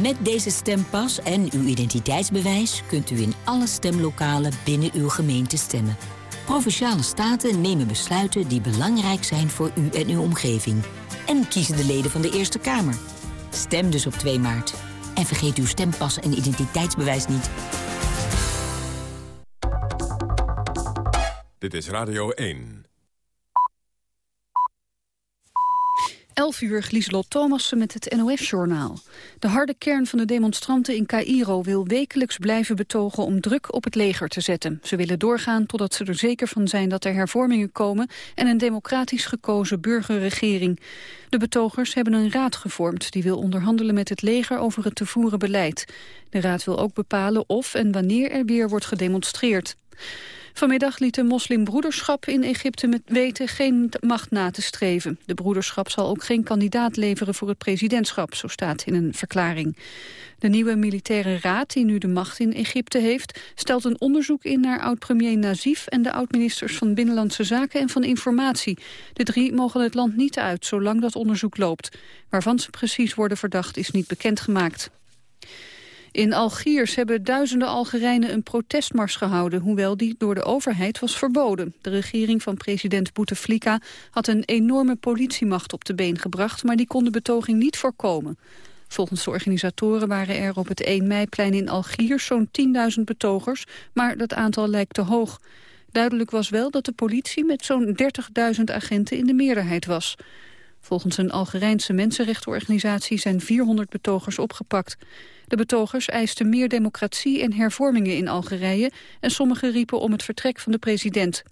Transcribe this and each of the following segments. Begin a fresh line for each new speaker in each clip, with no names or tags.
Met deze stempas en uw identiteitsbewijs kunt u in alle stemlokalen binnen uw gemeente stemmen. Provinciale staten nemen besluiten die belangrijk zijn voor u en uw omgeving. En kiezen de leden van de Eerste Kamer. Stem dus op 2 maart. En vergeet uw stempas en identiteitsbewijs niet.
Dit is Radio 1.
11 uur, Lieselot Thomassen met het NOS-journaal. De harde kern van de demonstranten in Cairo wil wekelijks blijven betogen om druk op het leger te zetten. Ze willen doorgaan totdat ze er zeker van zijn dat er hervormingen komen en een democratisch gekozen burgerregering. De betogers hebben een raad gevormd die wil onderhandelen met het leger over het te voeren beleid. De raad wil ook bepalen of en wanneer er weer wordt gedemonstreerd. Vanmiddag liet de moslimbroederschap in Egypte met weten geen macht na te streven. De broederschap zal ook geen kandidaat leveren voor het presidentschap, zo staat in een verklaring. De nieuwe militaire raad, die nu de macht in Egypte heeft... stelt een onderzoek in naar oud-premier Nazif... en de oud-ministers van Binnenlandse Zaken en van Informatie. De drie mogen het land niet uit, zolang dat onderzoek loopt. Waarvan ze precies worden verdacht, is niet bekendgemaakt. In Algiers hebben duizenden Algerijnen een protestmars gehouden... hoewel die door de overheid was verboden. De regering van president Bouteflika had een enorme politiemacht op de been gebracht... maar die kon de betoging niet voorkomen. Volgens de organisatoren waren er op het 1 meiplein in Algiers zo'n 10.000 betogers... maar dat aantal lijkt te hoog. Duidelijk was wel dat de politie met zo'n 30.000 agenten in de meerderheid was. Volgens een Algerijnse mensenrechtenorganisatie zijn 400 betogers opgepakt. De betogers eisten meer democratie en hervormingen in Algerije... en sommigen riepen om het vertrek van de president.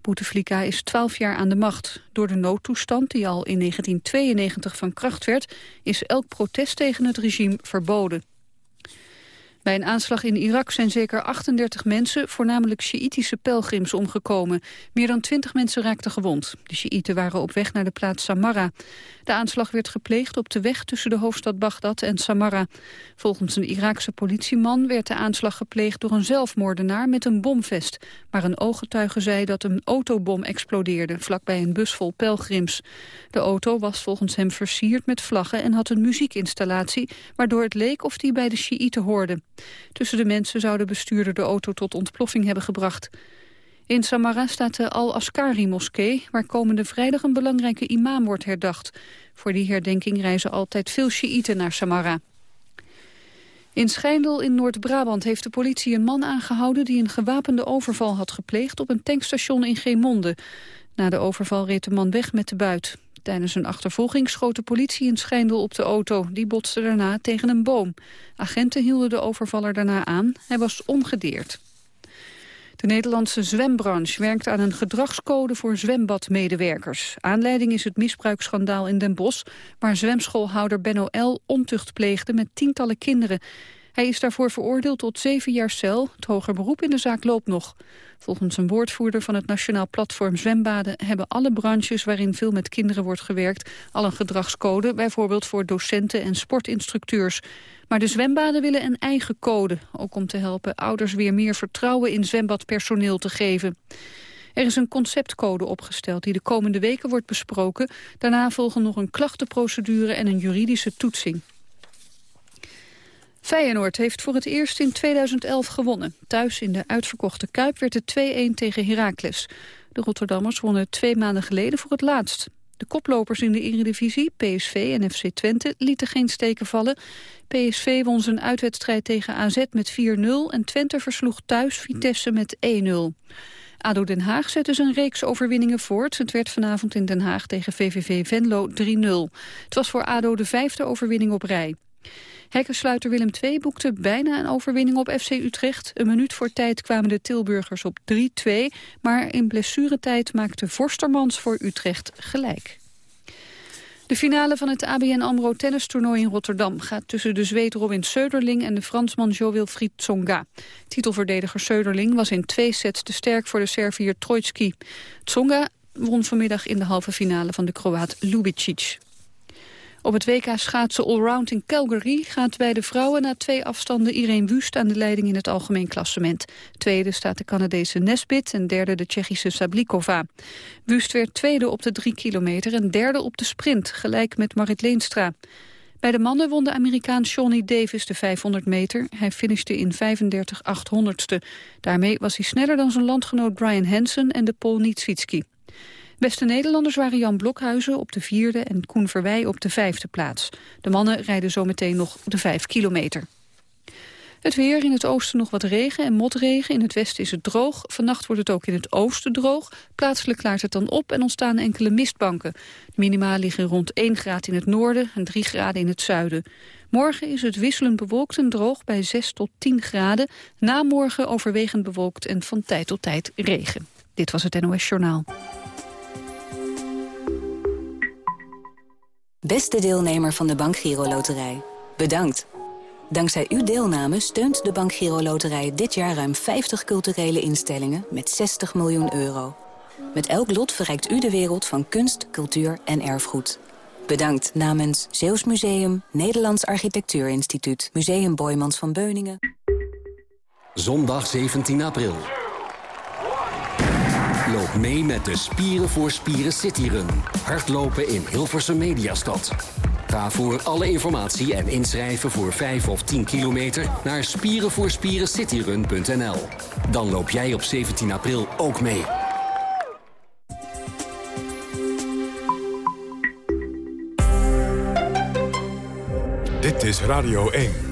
Bouteflika is twaalf jaar aan de macht. Door de noodtoestand, die al in 1992 van kracht werd... is elk protest tegen het regime verboden. Bij een aanslag in Irak zijn zeker 38 mensen, voornamelijk Sjiïtische pelgrims, omgekomen. Meer dan 20 mensen raakten gewond. De Sjiïten waren op weg naar de plaats Samarra. De aanslag werd gepleegd op de weg tussen de hoofdstad Bagdad en Samarra. Volgens een Iraakse politieman werd de aanslag gepleegd door een zelfmoordenaar met een bomvest. Maar een ooggetuige zei dat een autobom explodeerde, vlakbij een bus vol pelgrims. De auto was volgens hem versierd met vlaggen en had een muziekinstallatie, waardoor het leek of die bij de Sjiïten hoorde. Tussen de mensen zou de bestuurder de auto tot ontploffing hebben gebracht. In Samarra staat de Al-Askari-moskee... waar komende vrijdag een belangrijke imam wordt herdacht. Voor die herdenking reizen altijd veel Sjiïten naar Samarra. In Schijndel in Noord-Brabant heeft de politie een man aangehouden... die een gewapende overval had gepleegd op een tankstation in Geemonde. Na de overval reed de man weg met de buit. Tijdens een achtervolging schoot de politie in Schijndel op de auto. Die botste daarna tegen een boom. Agenten hielden de overvaller daarna aan. Hij was ongedeerd. De Nederlandse zwembranche werkt aan een gedragscode voor zwembadmedewerkers. Aanleiding is het misbruiksschandaal in Den Bosch... waar zwemschoolhouder Benno L. ontucht pleegde met tientallen kinderen. Hij is daarvoor veroordeeld tot zeven jaar cel. Het hoger beroep in de zaak loopt nog. Volgens een woordvoerder van het Nationaal Platform Zwembaden... hebben alle branches waarin veel met kinderen wordt gewerkt... al een gedragscode, bijvoorbeeld voor docenten en sportinstructeurs. Maar de zwembaden willen een eigen code. Ook om te helpen ouders weer meer vertrouwen in zwembadpersoneel te geven. Er is een conceptcode opgesteld die de komende weken wordt besproken. Daarna volgen nog een klachtenprocedure en een juridische toetsing. Feyenoord heeft voor het eerst in 2011 gewonnen. Thuis in de uitverkochte Kuip werd het 2-1 tegen Heracles. De Rotterdammers wonnen twee maanden geleden voor het laatst. De koplopers in de Eredivisie, PSV en FC Twente, lieten geen steken vallen. PSV won zijn uitwedstrijd tegen AZ met 4-0 en Twente versloeg thuis Vitesse met 1-0. ADO Den Haag zette zijn reeks overwinningen voort. Het werd vanavond in Den Haag tegen VVV Venlo 3-0. Het was voor ADO de vijfde overwinning op rij. Hekkensluiter Willem II boekte bijna een overwinning op FC Utrecht. Een minuut voor tijd kwamen de Tilburgers op 3-2. Maar in blessuretijd maakte Vorstermans voor Utrecht gelijk. De finale van het ABN AMRO tennistoernooi in Rotterdam gaat tussen de Zweed Robin Söderling en de Fransman Jo-Wilfried Tsonga. Titelverdediger Söderling was in twee sets te sterk voor de Servier Trojtski. Tsonga won vanmiddag in de halve finale van de Kroaat Lubicic. Op het WK schaatsen allround in Calgary gaat bij de vrouwen na twee afstanden Irene Wust aan de leiding in het algemeen klassement. Tweede staat de Canadese Nesbit en derde de Tsjechische Sablikova. Wust werd tweede op de drie kilometer en derde op de sprint, gelijk met Marit Leenstra. Bij de mannen won de Amerikaan Johnny Davis de 500 meter. Hij finishte in 35 800ste. Daarmee was hij sneller dan zijn landgenoot Brian Hansen en de Pool Nitswitski. Beste Nederlanders waren Jan Blokhuizen op de vierde en Koen Verwij op de vijfde plaats. De mannen rijden zometeen nog de vijf kilometer. Het weer, in het oosten nog wat regen en motregen. In het westen is het droog. Vannacht wordt het ook in het oosten droog. Plaatselijk klaart het dan op en ontstaan enkele mistbanken. Minima liggen rond 1 graad in het noorden en 3 graden in het zuiden. Morgen is het wisselend bewolkt en droog bij 6 tot 10 graden. Na morgen overwegend bewolkt en van tijd tot tijd regen. Dit was het NOS Journaal.
Beste deelnemer van de Bank Giro Loterij. Bedankt. Dankzij uw deelname steunt de Bank Giro Loterij dit jaar ruim 50 culturele instellingen met 60 miljoen euro. Met elk lot verrijkt u de wereld van kunst, cultuur en erfgoed. Bedankt namens Zeeuws Museum, Nederlands Architectuurinstituut, Museum Boymans van Beuningen.
Zondag 17 april. Loop mee met de Spieren voor Spieren Cityrun. Hardlopen in Hilversum Mediastad. Ga voor alle informatie en inschrijven voor 5 of 10 kilometer naar spierenvoorspierencityrun.nl. Dan loop jij op 17 april ook mee.
Dit is Radio 1.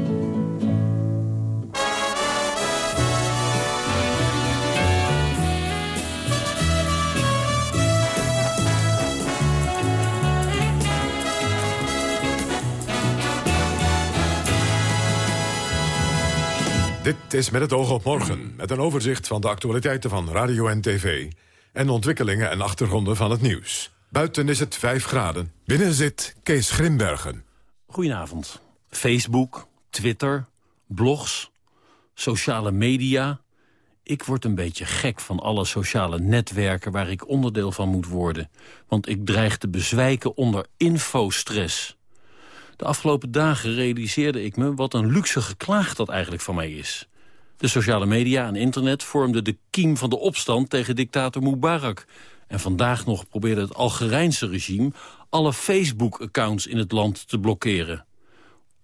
Dit is met het oog op morgen, met een overzicht van de actualiteiten van radio en tv... en ontwikkelingen en achtergronden van het nieuws. Buiten is het 5 graden. Binnen zit Kees Grimbergen.
Goedenavond. Facebook, Twitter, blogs, sociale media. Ik word een beetje gek van alle sociale netwerken waar ik onderdeel van moet worden. Want ik dreig te bezwijken onder infostress. De afgelopen dagen realiseerde ik me wat een luxe geklaag dat eigenlijk van mij is. De sociale media en internet vormden de kiem van de opstand tegen dictator Mubarak. En vandaag nog probeerde het Algerijnse regime alle Facebook-accounts in het land te blokkeren.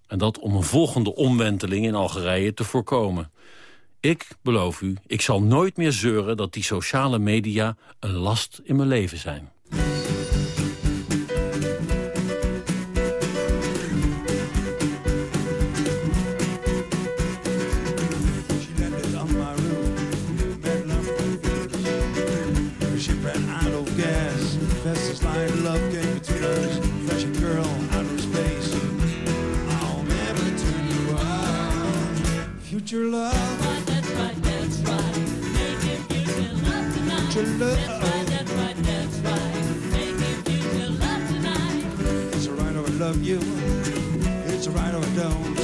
En dat om een volgende omwenteling in Algerije te voorkomen. Ik beloof u, ik zal nooit meer zeuren dat die sociale media een last in mijn leven zijn.
Future love. That's right, that's right. that's right. Making future love tonight. Future love. That's right, that's right, that's right. Making future love tonight. It's alright if I love you. It's alright if I don't.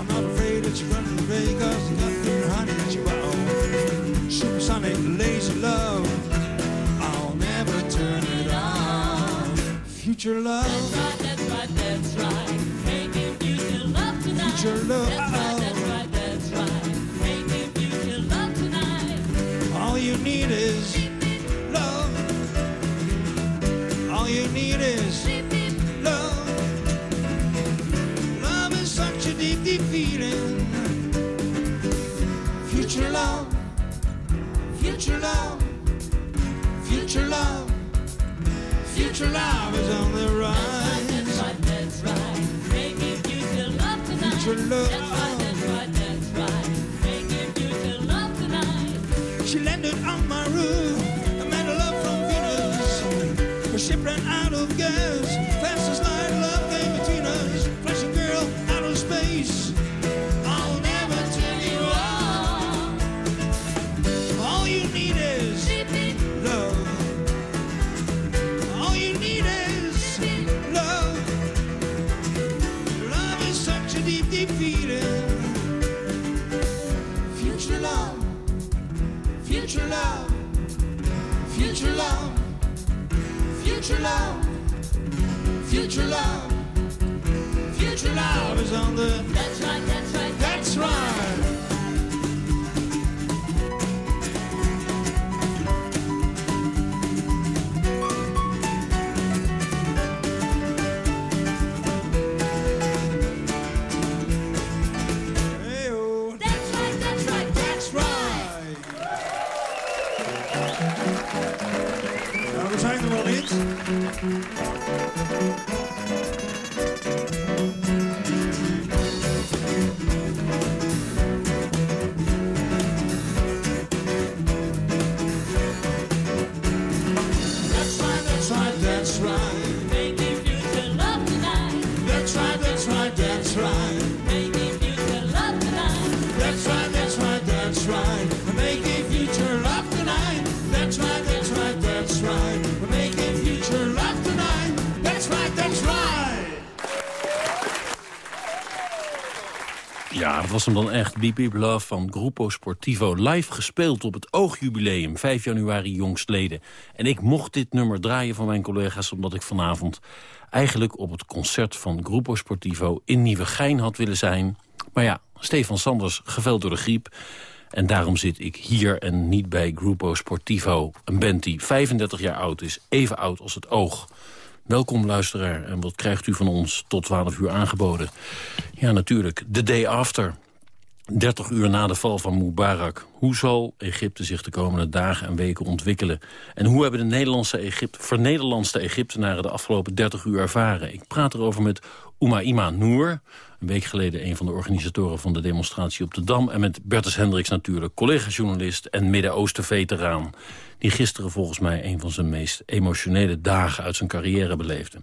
I'm not afraid that you're running away cause you got good honey that you own. Supersonic lazy love. I'll never turn it on. Future love. That's right, that's right, that's right. Making future love tonight. Future love. That's right, that's future love, future love, future love is on the rise. That's right, that's right. Making future love tonight. Future love. Love
was hem dan echt. Beep Love van Gruppo Sportivo. Live gespeeld op het Oogjubileum, 5 januari jongstleden. En ik mocht dit nummer draaien van mijn collega's... omdat ik vanavond eigenlijk op het concert van Gruppo Sportivo... in Nieuwegein had willen zijn. Maar ja, Stefan Sanders geveld door de griep. En daarom zit ik hier en niet bij Gruppo Sportivo. Een band die 35 jaar oud is, even oud als het oog... Welkom luisteraar en wat krijgt u van ons tot 12 uur aangeboden? Ja, natuurlijk, the day after. 30 uur na de val van Mubarak. Hoe zal Egypte zich de komende dagen en weken ontwikkelen? En hoe hebben de Nederlandse Egypte, vernederlandste Egyptenaren de afgelopen 30 uur ervaren? Ik praat erover met Umaima Noor, een week geleden een van de organisatoren van de demonstratie op de Dam. En met Bertus Hendricks natuurlijk, collega-journalist en Midden-Oosten-veteraan. Die gisteren volgens mij een van zijn meest emotionele dagen uit zijn carrière beleefde.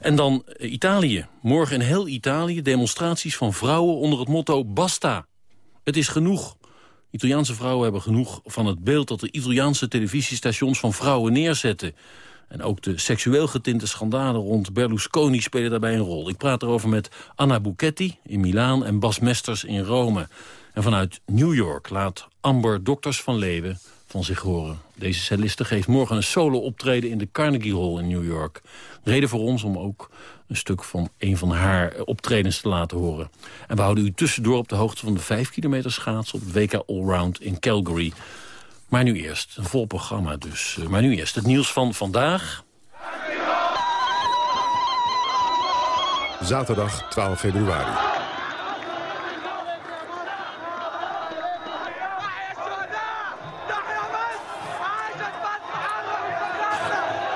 En dan eh, Italië. Morgen in heel Italië demonstraties van vrouwen onder het motto Basta. Het is genoeg. Italiaanse vrouwen hebben genoeg van het beeld dat de Italiaanse televisiestations van vrouwen neerzetten. En ook de seksueel getinte schandalen rond Berlusconi spelen daarbij een rol. Ik praat erover met Anna Buchetti in Milaan en Bas Mesters in Rome. En vanuit New York laat Amber Dokters van Leeuwen van zich horen. Deze celliste geeft morgen een solo-optreden in de Carnegie Hall in New York. Reden voor ons om ook een stuk van een van haar optredens te laten horen. En we houden u tussendoor op de hoogte van de 5 kilometer schaatsen... op het WK Allround in Calgary. Maar nu eerst, een vol programma dus. Eh, Maar nu eerst het nieuws van vandaag.
Zaterdag 12 februari.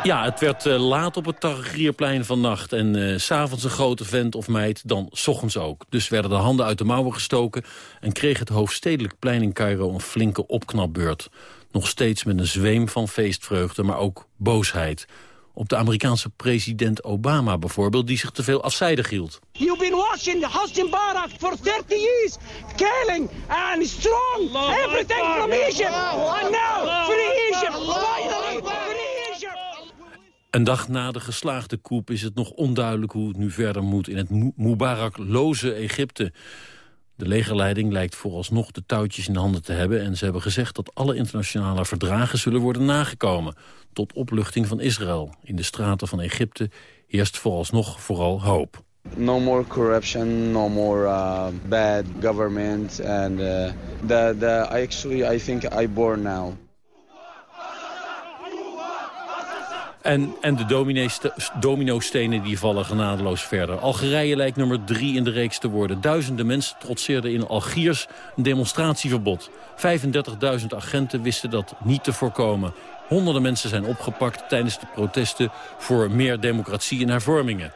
Ja, het werd eh, laat op het Tahrirplein vannacht. En eh, s s'avonds een grote vent of meid, dan s ochtends ook. Dus werden de handen uit de mouwen gestoken... en kreeg het hoofdstedelijk plein in Cairo een flinke opknapbeurt. Nog steeds met een zweem van feestvreugde, maar ook boosheid. Op de Amerikaanse president Obama bijvoorbeeld... die zich te veel afzijdig hield.
You've been watching Hosni Mubarak for 30 years, killing and strong everything from Egypt. And now, free Egypt.
Een dag na de geslaagde coup is het nog onduidelijk hoe het nu verder moet... in het Mu- Mubarak-loze Egypte. De legerleiding lijkt vooralsnog de touwtjes in de handen te hebben... en ze hebben gezegd dat alle internationale verdragen zullen worden nagekomen... tot opluchting van Israël. In de straten van Egypte heerst vooralsnog vooral hoop.
No more corruption, no more uh, bad government, and uh, the the actually I think I born now.
En, en de dominostenen die vallen genadeloos verder. Algerije lijkt nummer drie in de reeks te worden. Duizenden mensen trotseerden in Algiers een demonstratieverbod. 35.000 agenten wisten dat niet te voorkomen. Honderden mensen zijn opgepakt tijdens de protesten... voor meer democratie en hervormingen.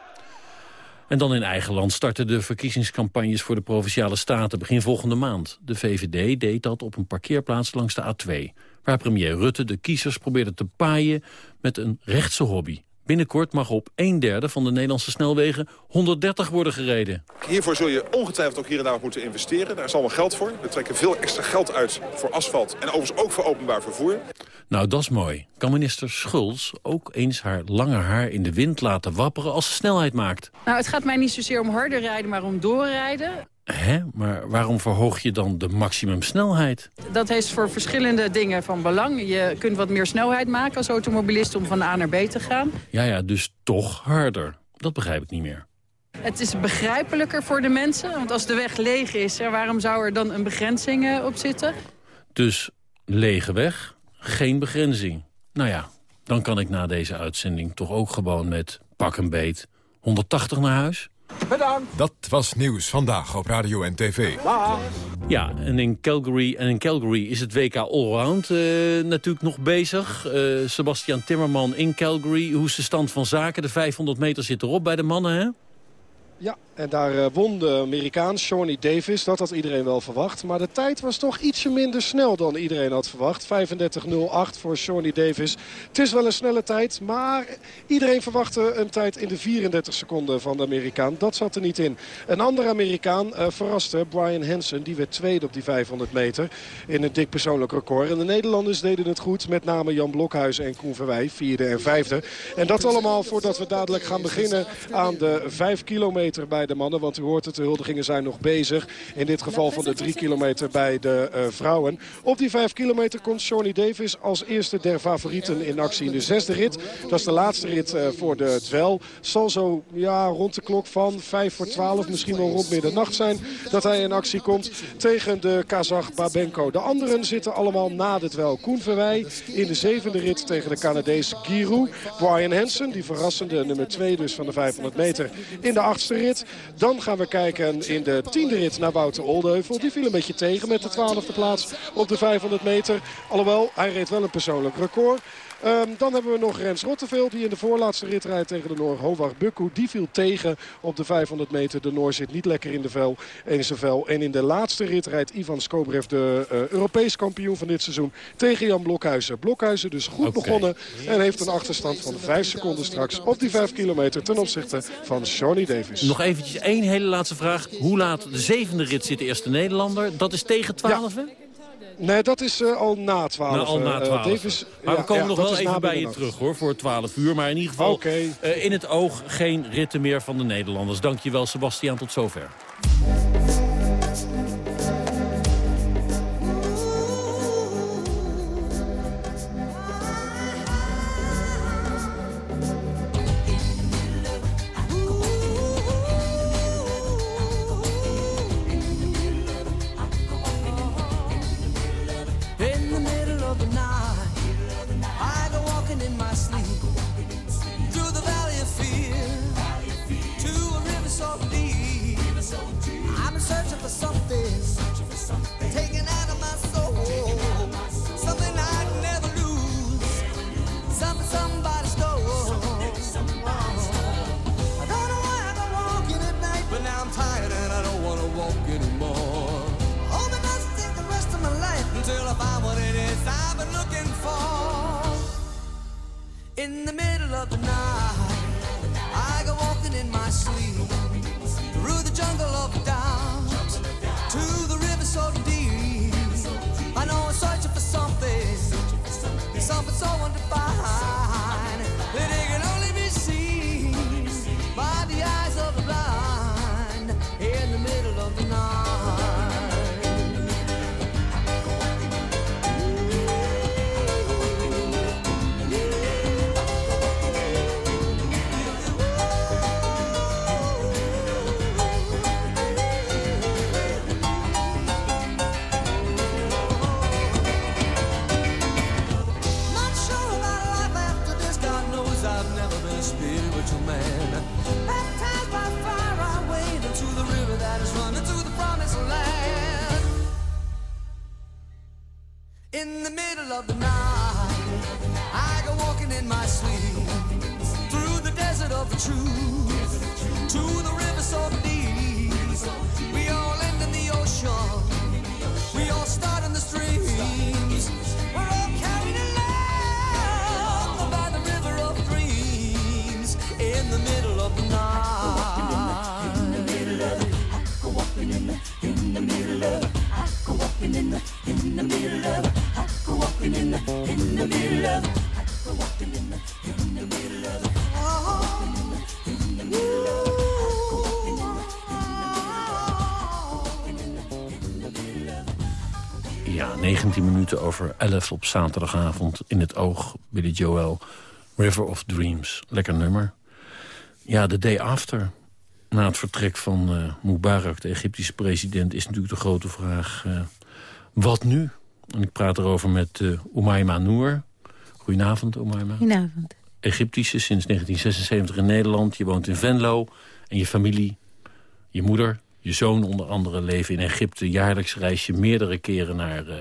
En dan in eigen land starten de verkiezingscampagnes voor de Provinciale Staten begin volgende maand. De VVD deed dat op een parkeerplaats langs de A2. Waar premier Rutte de kiezers probeerde te paaien met een rechtse hobby. Binnenkort mag op een derde van de Nederlandse snelwegen 130 worden gereden.
Hiervoor zul je ongetwijfeld ook hier en daar moeten investeren. Daar is allemaal geld voor. We trekken veel extra geld uit voor asfalt en overigens ook voor openbaar vervoer.
Nou, dat is mooi. Kan minister Schulz ook eens haar lange haar in de wind laten wapperen als ze snelheid maakt?
Nou, het gaat mij niet zozeer om harder rijden, maar om doorrijden.
Hè? Maar waarom verhoog je dan de maximumsnelheid?
Dat is voor verschillende dingen van belang. Je kunt wat meer snelheid maken als automobilist om van A naar B te gaan.
Ja, ja, dus toch harder. Dat begrijp ik niet meer.
Het is begrijpelijker voor de mensen, want als de weg leeg is... waarom zou er dan een begrenzing eh, op zitten?
Dus lege weg, geen begrenzing. Nou ja, dan kan ik na deze uitzending toch ook gewoon met pak een beet 180 naar huis.
Bedankt. Dat was Nieuws Vandaag op Radio en TV.
Ja, en in Calgary, en in Calgary is het WK Allround eh, natuurlijk nog bezig. Eh, Sebastian Timmerman in Calgary. Hoe is de stand van zaken? De 500 meter zit erop bij de mannen, hè?
Ja, en daar eh, won de Amerikaan Shawnee Davis. Dat had iedereen wel verwacht. Maar de tijd was toch ietsje minder snel dan iedereen had verwacht. 35.08 voor Shawnee Davis. Het is wel een snelle tijd, maar iedereen verwachtte een tijd in de 34 seconden van de Amerikaan. Dat zat er niet in. Een andere Amerikaan uh, verraste, Brian Hansen. Die werd tweede op die 500 meter in een dik persoonlijk record. En de Nederlanders deden het goed. Met name Jan Blokhuizen en Koen Verwij, vierde en vijfde. En dat allemaal voordat we dadelijk gaan beginnen aan de 5 kilometer bij de mannen. Want u hoort het, de huldigingen zijn nog bezig. In dit geval van de 3 kilometer bij de uh, vrouwen. Op die 5 kilometer komt Shawnee Davis als eerste der favorieten in actie in de zesde rit. Dat is de laatste rit uh, voor de dwel. Zal zo ja, rond de klok van 5 voor 12, misschien wel rond middernacht zijn... dat hij in actie komt tegen de Kazach Babenko. De anderen zitten allemaal na de dwel. Koen Verwij in de zevende rit tegen de Canadees Giroux. Brian Hansen, die verrassende nummer 2 dus van de 500 meter in de achtste rit. Dan gaan we kijken in de tiende rit naar Wouter Oldeheuvel. Die viel een beetje tegen met de twaalfde plaats op de 500 meter. Alhoewel, hij reed wel een persoonlijk record. Um, dan hebben we nog Rens Rotteveel die in de voorlaatste rit rijdt tegen de Noor Hovard Bukku. Die viel tegen op de 500 meter. De Noor zit niet lekker in, de vel, in zijn vel. En in de laatste rit rijdt Ivan Skobrev, de uh, Europees kampioen van dit seizoen, tegen Jan Blokhuizen. Blokhuizen dus goed okay. begonnen en heeft een achterstand van 5 seconden straks op die 5 kilometer ten opzichte van Shawnee Davis.
Nog eventjes één hele laatste vraag. Hoe laat de zevende rit zit de eerste Nederlander? Dat is tegen 12? Ja.
Nee, dat is uh, al na 12.
Nou, al na 12. Uh, Davis,
maar
we komen ja, nog wel even bij je terug hoor, voor 12 uur. Maar in ieder geval
okay.
in het oog geen ritten meer van de Nederlanders. Dankjewel Sebastian, tot zover.
Minuten over 11 op zaterdagavond in het oog. Billy Joel, River of Dreams. Lekker nummer. Ja, de day after. Na het vertrek van eh, Mubarak, de Egyptische president... is natuurlijk de grote vraag, eh, wat nu? En ik praat erover met uh, Umayma Noor. Goedenavond, Umayma.
Goedenavond.
Egyptische, sinds 1976 in Nederland. Je woont in Venlo. En je familie, je moeder, je zoon onder andere leven in Egypte. Jaarlijks reis je meerdere keren naar, uh,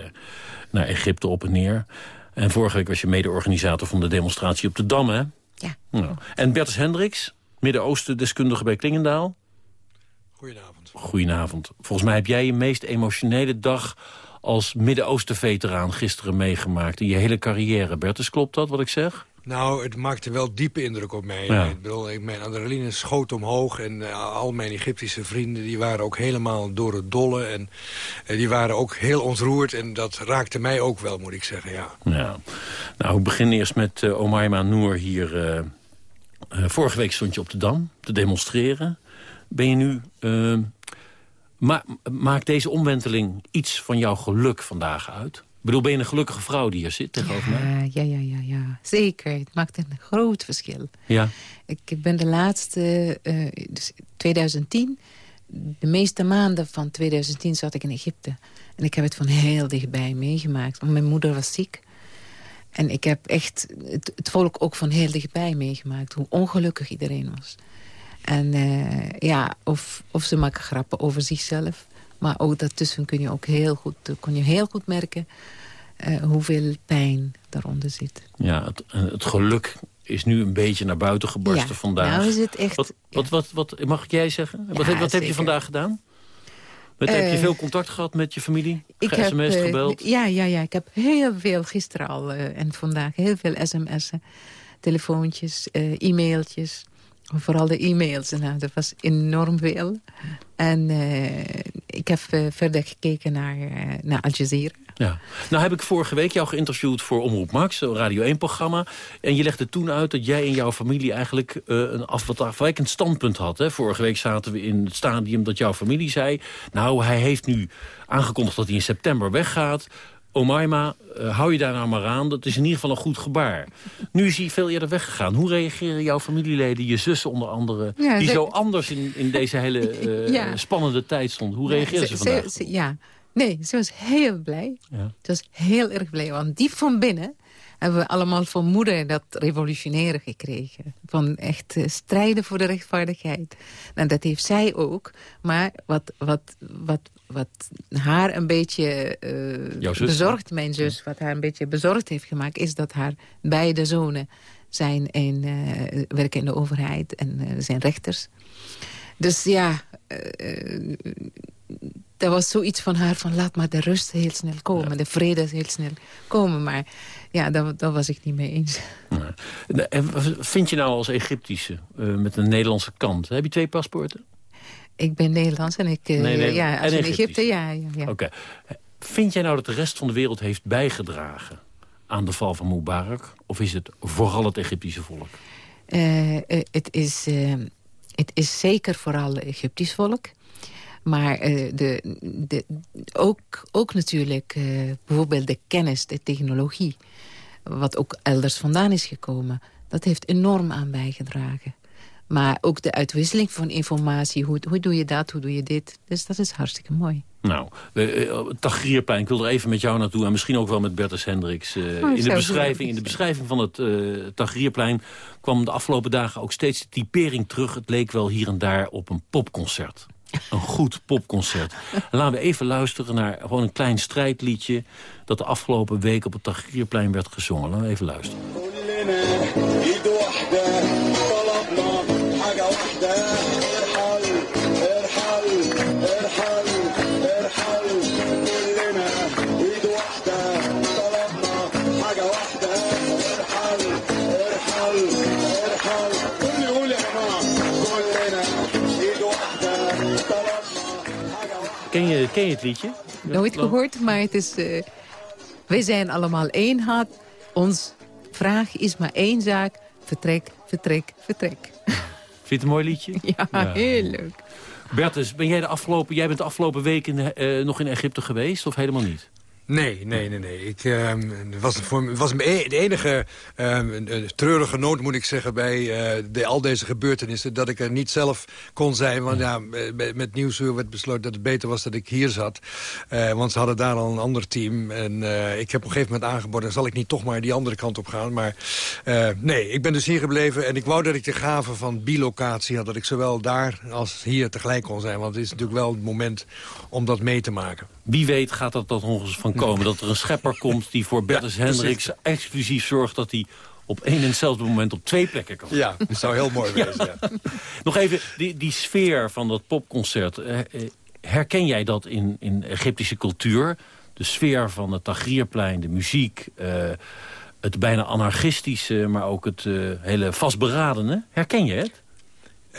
naar Egypte op en neer. En vorige week was je mede-organisator van de demonstratie op de Dam, hè?
Ja.
Nou. En Bertus Hendricks, Midden-Oosten-deskundige bij Klingendaal.
Goedenavond.
Goedenavond. Volgens mij heb jij je meest emotionele dag als Midden-Oosten-veteraan gisteren meegemaakt. In je hele carrière. Bertus, klopt dat wat ik zeg?
Nou, het maakte wel diepe indruk op mij.
Ja.
Ik bedoel, mijn adrenaline schoot omhoog. En eh, al mijn Egyptische vrienden die waren ook helemaal door het dolle. En eh, die waren ook heel ontroerd. En dat raakte mij ook wel, moet ik zeggen, ja.
Ja. Nou, ik begin eerst met eh Omaima Noor hier. vorige week stond je op de Dam te demonstreren. Ben je nu... ma maakt deze omwenteling iets van jouw geluk vandaag uit? Ik bedoel, ben je een gelukkige vrouw die hier zit tegenover mij?
Ja, ja, ja, ja, ja. Zeker. Het maakt een groot verschil.
Ja.
Ik ben de laatste, eh, dus 2010, de meeste maanden van 2010 zat ik in Egypte. En ik heb het van heel dichtbij meegemaakt. Want mijn moeder was ziek. En ik heb echt het, het volk ook van heel dichtbij meegemaakt. Hoe ongelukkig iedereen was. En eh, ja, of, of ze maken grappen over zichzelf. Maar ook daartussen kun je ook heel goed, kon je heel goed merken... eh, hoeveel pijn daaronder zit.
Ja, het, eh, het geluk is nu een beetje naar buiten gebarsten
Ja,
vandaag.
nou is het echt-
Wat, wat, wat, wat mag jij zeggen? wat
Ja,
heb, wat heb je vandaag gedaan? Met, heb je
Eh,
veel contact gehad met je familie?
Ik heb, eh,
gebeld?
Ja, ja, ja, ik heb heel veel gisteren al en vandaag heel veel sms'en, telefoontjes, e-mailtjes. Vooral de e-mails, nou, dat was enorm veel. En ik heb eh, verder gekeken naar, eh, naar Al Jazeera.
Ja. Nou heb ik vorige week jou geïnterviewd voor Omroep Max, een Radio 1-programma. En je legde toen uit dat jij en jouw familie eigenlijk eh, een afwijkend standpunt had. Hè? Vorige week zaten we in het stadium dat jouw familie zei... nou, hij heeft nu aangekondigd dat hij in september weggaat. Omaima, eh, hou je daar nou maar aan. Dat is in ieder geval een goed gebaar. Nu is hij veel eerder weggegaan. Hoe reageren jouw familieleden, je zussen onder andere...
Ja,
die zo anders in, in deze hele eh,
Ja.
spannende tijd stonden? Hoe reageren ze, vandaag?
ze- ja, nee, ze was heel blij.
Ja.
Ze was heel erg blij, want diep van binnen hebben we allemaal van moeder dat revolutionaire gekregen. Van echt eh, strijden voor de rechtvaardigheid. En dat heeft zij ook. Maar wat, wat, wat, wat haar een beetje
zus?
bezorgd, mijn zus, wat haar een beetje bezorgd heeft gemaakt... is dat haar beide zonen zijn in, eh, werken in de overheid en zijn rechters. Dus ja, er was zoiets van haar van laat maar de rust heel snel komen. De vrede heel snel komen. Maar ja, daar, daar was ik niet mee eens.
Nee, en wat Vind je nou als Egyptische, eh, met een Nederlandse kant... heb je twee paspoorten?
Ik ben Nederlands en ik... eh,
Nee, nee,
ja, als in. Egypte, ja. ja, ja.
Oké. Vind jij nou dat de rest van de wereld heeft bijgedragen... aan de val van Mubarak? Of is het vooral het Egyptische volk?
Eh, eh, het, is, eh, het is zeker vooral Egyptisch volk. Maar eh, de, de, ook, ook natuurlijk eh, bijvoorbeeld de kennis, de technologie... wat ook elders vandaan is gekomen... dat heeft enorm aan bijgedragen. Maar ook de uitwisseling van informatie. Hoe, hoe doe je dat, hoe doe je dit? Dus dat is hartstikke mooi.
Nou, eh, Tagrierplein, ik wil er even met jou naartoe... en misschien ook wel met Bertus Hendricks. eh, in, de beschrijving, in de beschrijving van het eh Tagrierplein... kwam de afgelopen dagen ook steeds de typering terug. Het leek wel hier en daar op een popconcert. Een goed popconcert. En laten we even luisteren naar gewoon een klein strijdliedje... dat de afgelopen week op het Tagrierplein werd gezongen. Laten we even luisteren. Je, ken je het liedje?
Nooit gehoord, maar het is... eh wij zijn allemaal één hart. Ons vraag is maar één zaak. Vertrek, vertrek, vertrek.
Vind je het een mooi liedje?
Ja, heel leuk.
Bertus, ben jij, de afgelopen, jij bent de afgelopen week in, eh, nog in Egypte geweest of helemaal niet?
Nee, nee, nee. nee. Ik, ehm, het was, voor, was me- de enige ehm, treurige noot, moet ik zeggen... bij eh, de, al deze gebeurtenissen, dat ik er niet zelf kon zijn. Want ja, met, Nieuwsuur werd besloten dat het beter was dat ik hier zat. Eh, want ze hadden daar al een ander team. En eh, ik heb op een gegeven moment aangeboden... zal ik niet toch maar die andere kant op gaan. Maar nee, ik ben dus hier gebleven. En ik wou dat ik de gave van bilocatie had. Dat ik zowel daar als hier tegelijk kon zijn. Want het is natuurlijk wel het moment om dat mee te maken.
Wie weet gaat dat er nog eens van komen. Dat er een schepper komt die voor Bertus
precies.
Hendricks exclusief zorgt... dat hij op één en hetzelfde moment op twee plekken kan.
Ja, dat zou heel mooi wezen. Ja.
Nog even, die, die sfeer van dat popconcert. eh, eh, herken jij dat in, in Egyptische cultuur? De sfeer van het Tahrirplein, de muziek... eh, het bijna anarchistische, maar ook het hele vastberadene. Herken je het?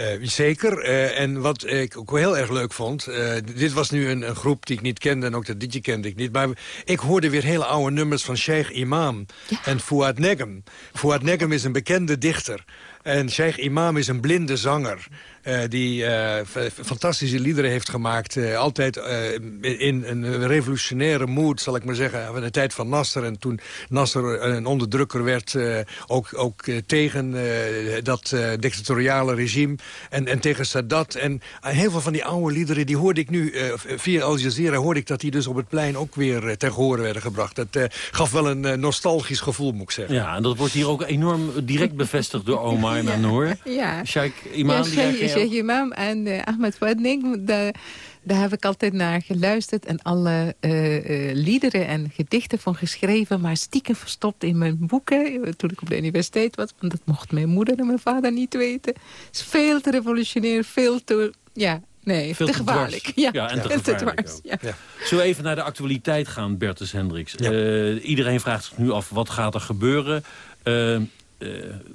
Eh, zeker. Eh, en wat ik ook heel erg leuk vond... eh, dit was nu een, een groep die ik niet kende en ook dat DJ kende ik niet. Maar ik hoorde weer hele oude nummers van Sheikh Imam en Fuad Negm. Fuad Negm is een bekende dichter. En Sheikh Imam is een blinde zanger. Eh, die eh, fantastische liederen heeft gemaakt. eh, altijd eh, in een revolutionaire mood, zal ik maar zeggen. Van de tijd van Nasser. En toen Nasser een onderdrukker werd. eh, ook ook tegen eh, dat eh, dictatoriale regime. En, en tegen Sadat. En heel veel van die oude liederen, die hoorde ik nu... eh, via Al Jazeera hoorde ik dat die dus op het plein ook weer ten gehore werden gebracht. Dat eh, gaf wel een nostalgisch gevoel, moet ik zeggen.
Ja, en dat wordt hier ook enorm direct bevestigd door Omar Manour.
Ja.
Sheikh
ja,
die
Sheikh, Imam en eh, Ahmed Wadning, daar, daar heb ik altijd naar geluisterd... en alle eh, eh, liederen en gedichten van geschreven... maar stiekem verstopt in mijn boeken toen ik op de universiteit was. Want dat mocht mijn moeder en mijn vader niet weten. Het is veel te revolutionair, veel te... Ja, nee,
Veel
te
te
gevaarlijk.
dwars.
Ja,
Ja, en te
veel te dwars.
ook.
Ja.
Zullen we even naar de actualiteit gaan, Bertus Hendricks? Eh, iedereen vraagt zich nu af, wat gaat er gebeuren?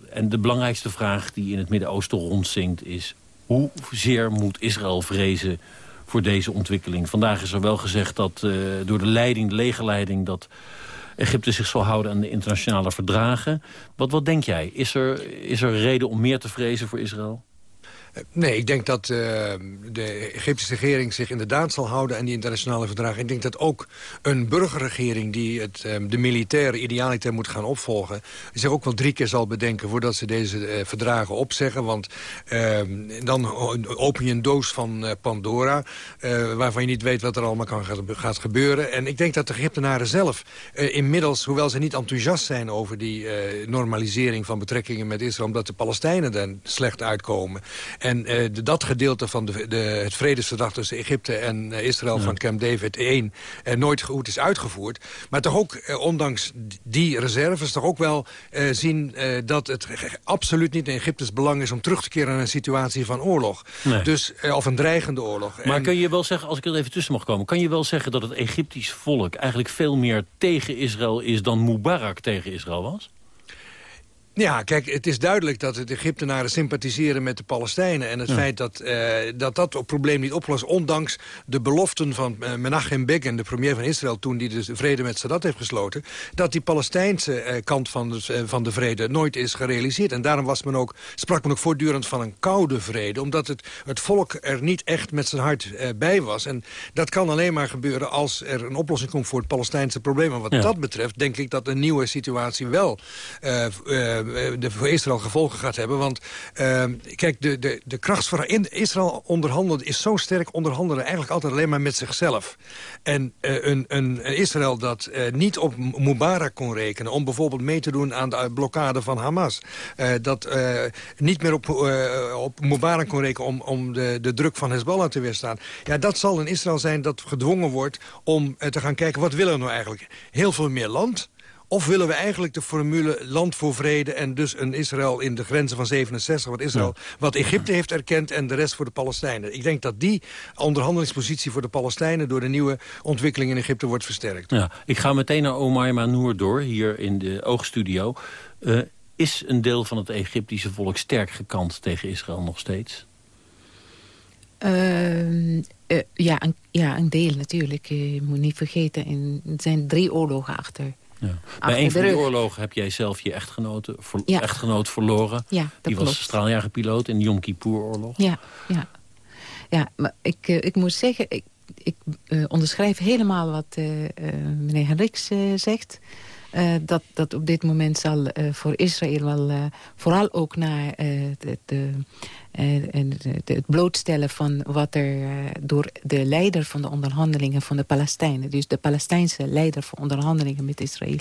En de belangrijkste vraag die in het Midden-Oosten rondzinkt is... hoezeer moet Israël vrezen voor deze ontwikkeling? Vandaag is er wel gezegd dat eh, door de leiding, de legerleiding... dat Egypte zich zal houden aan de internationale verdragen. Wat, wat denk jij? Is er, is er reden om meer te vrezen voor Israël?
Nee, ik denk dat eh, de Egyptische regering zich inderdaad zal houden aan die internationale verdragen. Ik denk dat ook een burgerregering die het, eh, de militaire idealiter moet gaan opvolgen... zich ook wel drie keer zal bedenken voordat ze deze eh, verdragen opzeggen. Want eh, dan open je een doos van eh, Pandora... waarvan je niet weet wat er allemaal kan gaat, gebeuren. En ik denk dat de Egyptenaren zelf inmiddels, hoewel ze niet enthousiast zijn... over die normalisering van betrekkingen met Israël... omdat de Palestijnen dan slecht uitkomen... En eh, de- dat gedeelte van de, de, het vredesverdrag tussen Egypte en eh, Israël van Camp David 1 eh, nooit goed is uitgevoerd. Maar toch ook, ondanks die reserves, toch ook wel zien dat het absoluut niet in Egyptes belang is om terug te keren naar een situatie van oorlog.
Nee.
Dus, of een dreigende oorlog.
Maar
En-
kun je wel zeggen, als ik er even tussen mag komen... kan je wel zeggen dat het Egyptisch volk eigenlijk veel meer tegen Israël is... dan Mubarak tegen Israël was?
Ja, kijk, het is duidelijk dat de Egyptenaren sympathiseren met de Palestijnen. En het
Ja.
feit dat, eh, dat dat probleem niet oplost... ondanks de beloften van eh, Menachem Begin, de premier van Israël... toen die de vrede met Sadat heeft gesloten... dat die Palestijnse eh, kant van de, van de vrede nooit is gerealiseerd. En daarom was men ook, sprak men ook voortdurend van een koude vrede... omdat het, het volk er niet echt met zijn hart bij was. En dat kan alleen maar gebeuren als er een oplossing komt... voor het Palestijnse probleem. En wat
Ja.
dat betreft denk ik dat een nieuwe situatie wel... eh, de, voor Israël gevolgen gaat hebben. Want eh, kijk, de, de, de krachtsverhouding... in Israël onderhandelen is zo sterk onderhandelen... eigenlijk altijd alleen maar met zichzelf. En eh, een, een Israël dat niet op Mubarak kon rekenen... om bijvoorbeeld mee te doen aan de blokkade van Hamas... dat niet meer op, op Mubarak kon rekenen... om, om de, de druk van Hezbollah te weerstaan. Ja, dat zal een Israël zijn dat gedwongen wordt... om te gaan kijken, wat willen we nou eigenlijk? Heel veel meer land... Of willen we eigenlijk de formule land voor vrede... en dus een Israël in de grenzen van 67, wat, Israël, wat Egypte heeft erkend... en de rest voor de Palestijnen. Ik denk dat die onderhandelingspositie voor de Palestijnen... door de nieuwe ontwikkeling in Egypte wordt versterkt.
Ja, ik ga meteen naar Omar Manour door, hier in de oogstudio. Eh, is een deel van het Egyptische volk sterk gekant tegen Israël nog steeds?
Ehm, eh, ja, een, ja, een deel natuurlijk. Je moet niet vergeten, in, er zijn drie oorlogen achter.
Ja. Bij een van
de
die oorlogen heb jij zelf je echtgenote, ver-
Ja.
echtgenoot verloren.
Ja, dat
die was
klopt.
straaljagerpiloot in de Yom Kippur-oorlog.
Ja, ja. Ja, maar ik, eh, ik moet zeggen, ik, ik eh, onderschrijf helemaal wat eh, meneer Hendricks eh, zegt. Eh, dat, dat op dit moment zal eh, voor Israël wel... eh, vooral ook naar eh, de, het blootstellen van wat er door de leider van de onderhandelingen van de Palestijnen... dus de Palestijnse leider van onderhandelingen met Israël...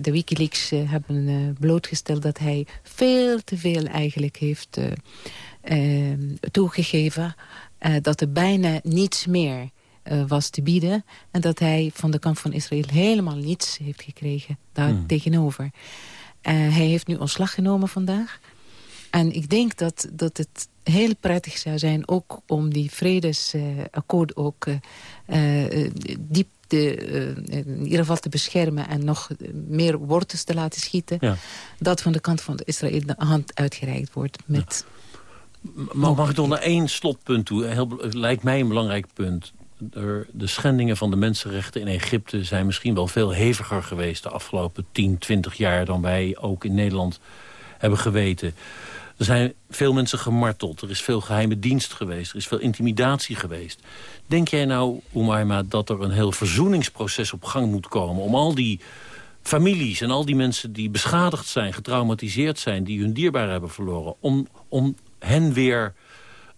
de Wikileaks hebben blootgesteld dat hij veel te veel eigenlijk heeft toegegeven... dat er bijna niets meer eh, was te bieden... en dat hij van de kant van Israël helemaal niets heeft gekregen daar
Hmm.
tegenover. Eh, hij heeft nu ontslag genomen vandaag... En ik denk dat, dat het heel prettig zou zijn... ook om die vredesakkoord ook eh, diep te, in ieder geval te beschermen... en nog meer wortels te laten schieten...
Ja.
dat van de kant van de Israël de hand uitgereikt wordt met...
Maar mag ik toch naar één slotpunt toe? Heel, lijkt mij een belangrijk punt. De schendingen van de mensenrechten in Egypte zijn misschien wel veel heviger geweest... de afgelopen 10, 20 jaar dan wij ook in Nederland hebben geweten. Er zijn veel mensen gemarteld. Er is veel geheime dienst geweest. Er is veel intimidatie geweest. Denk jij nou, Umayma, dat er een heel verzoeningsproces op gang moet komen... om al die families en al die mensen die beschadigd zijn, getraumatiseerd zijn... die hun dierbaren hebben verloren, om, om hen weer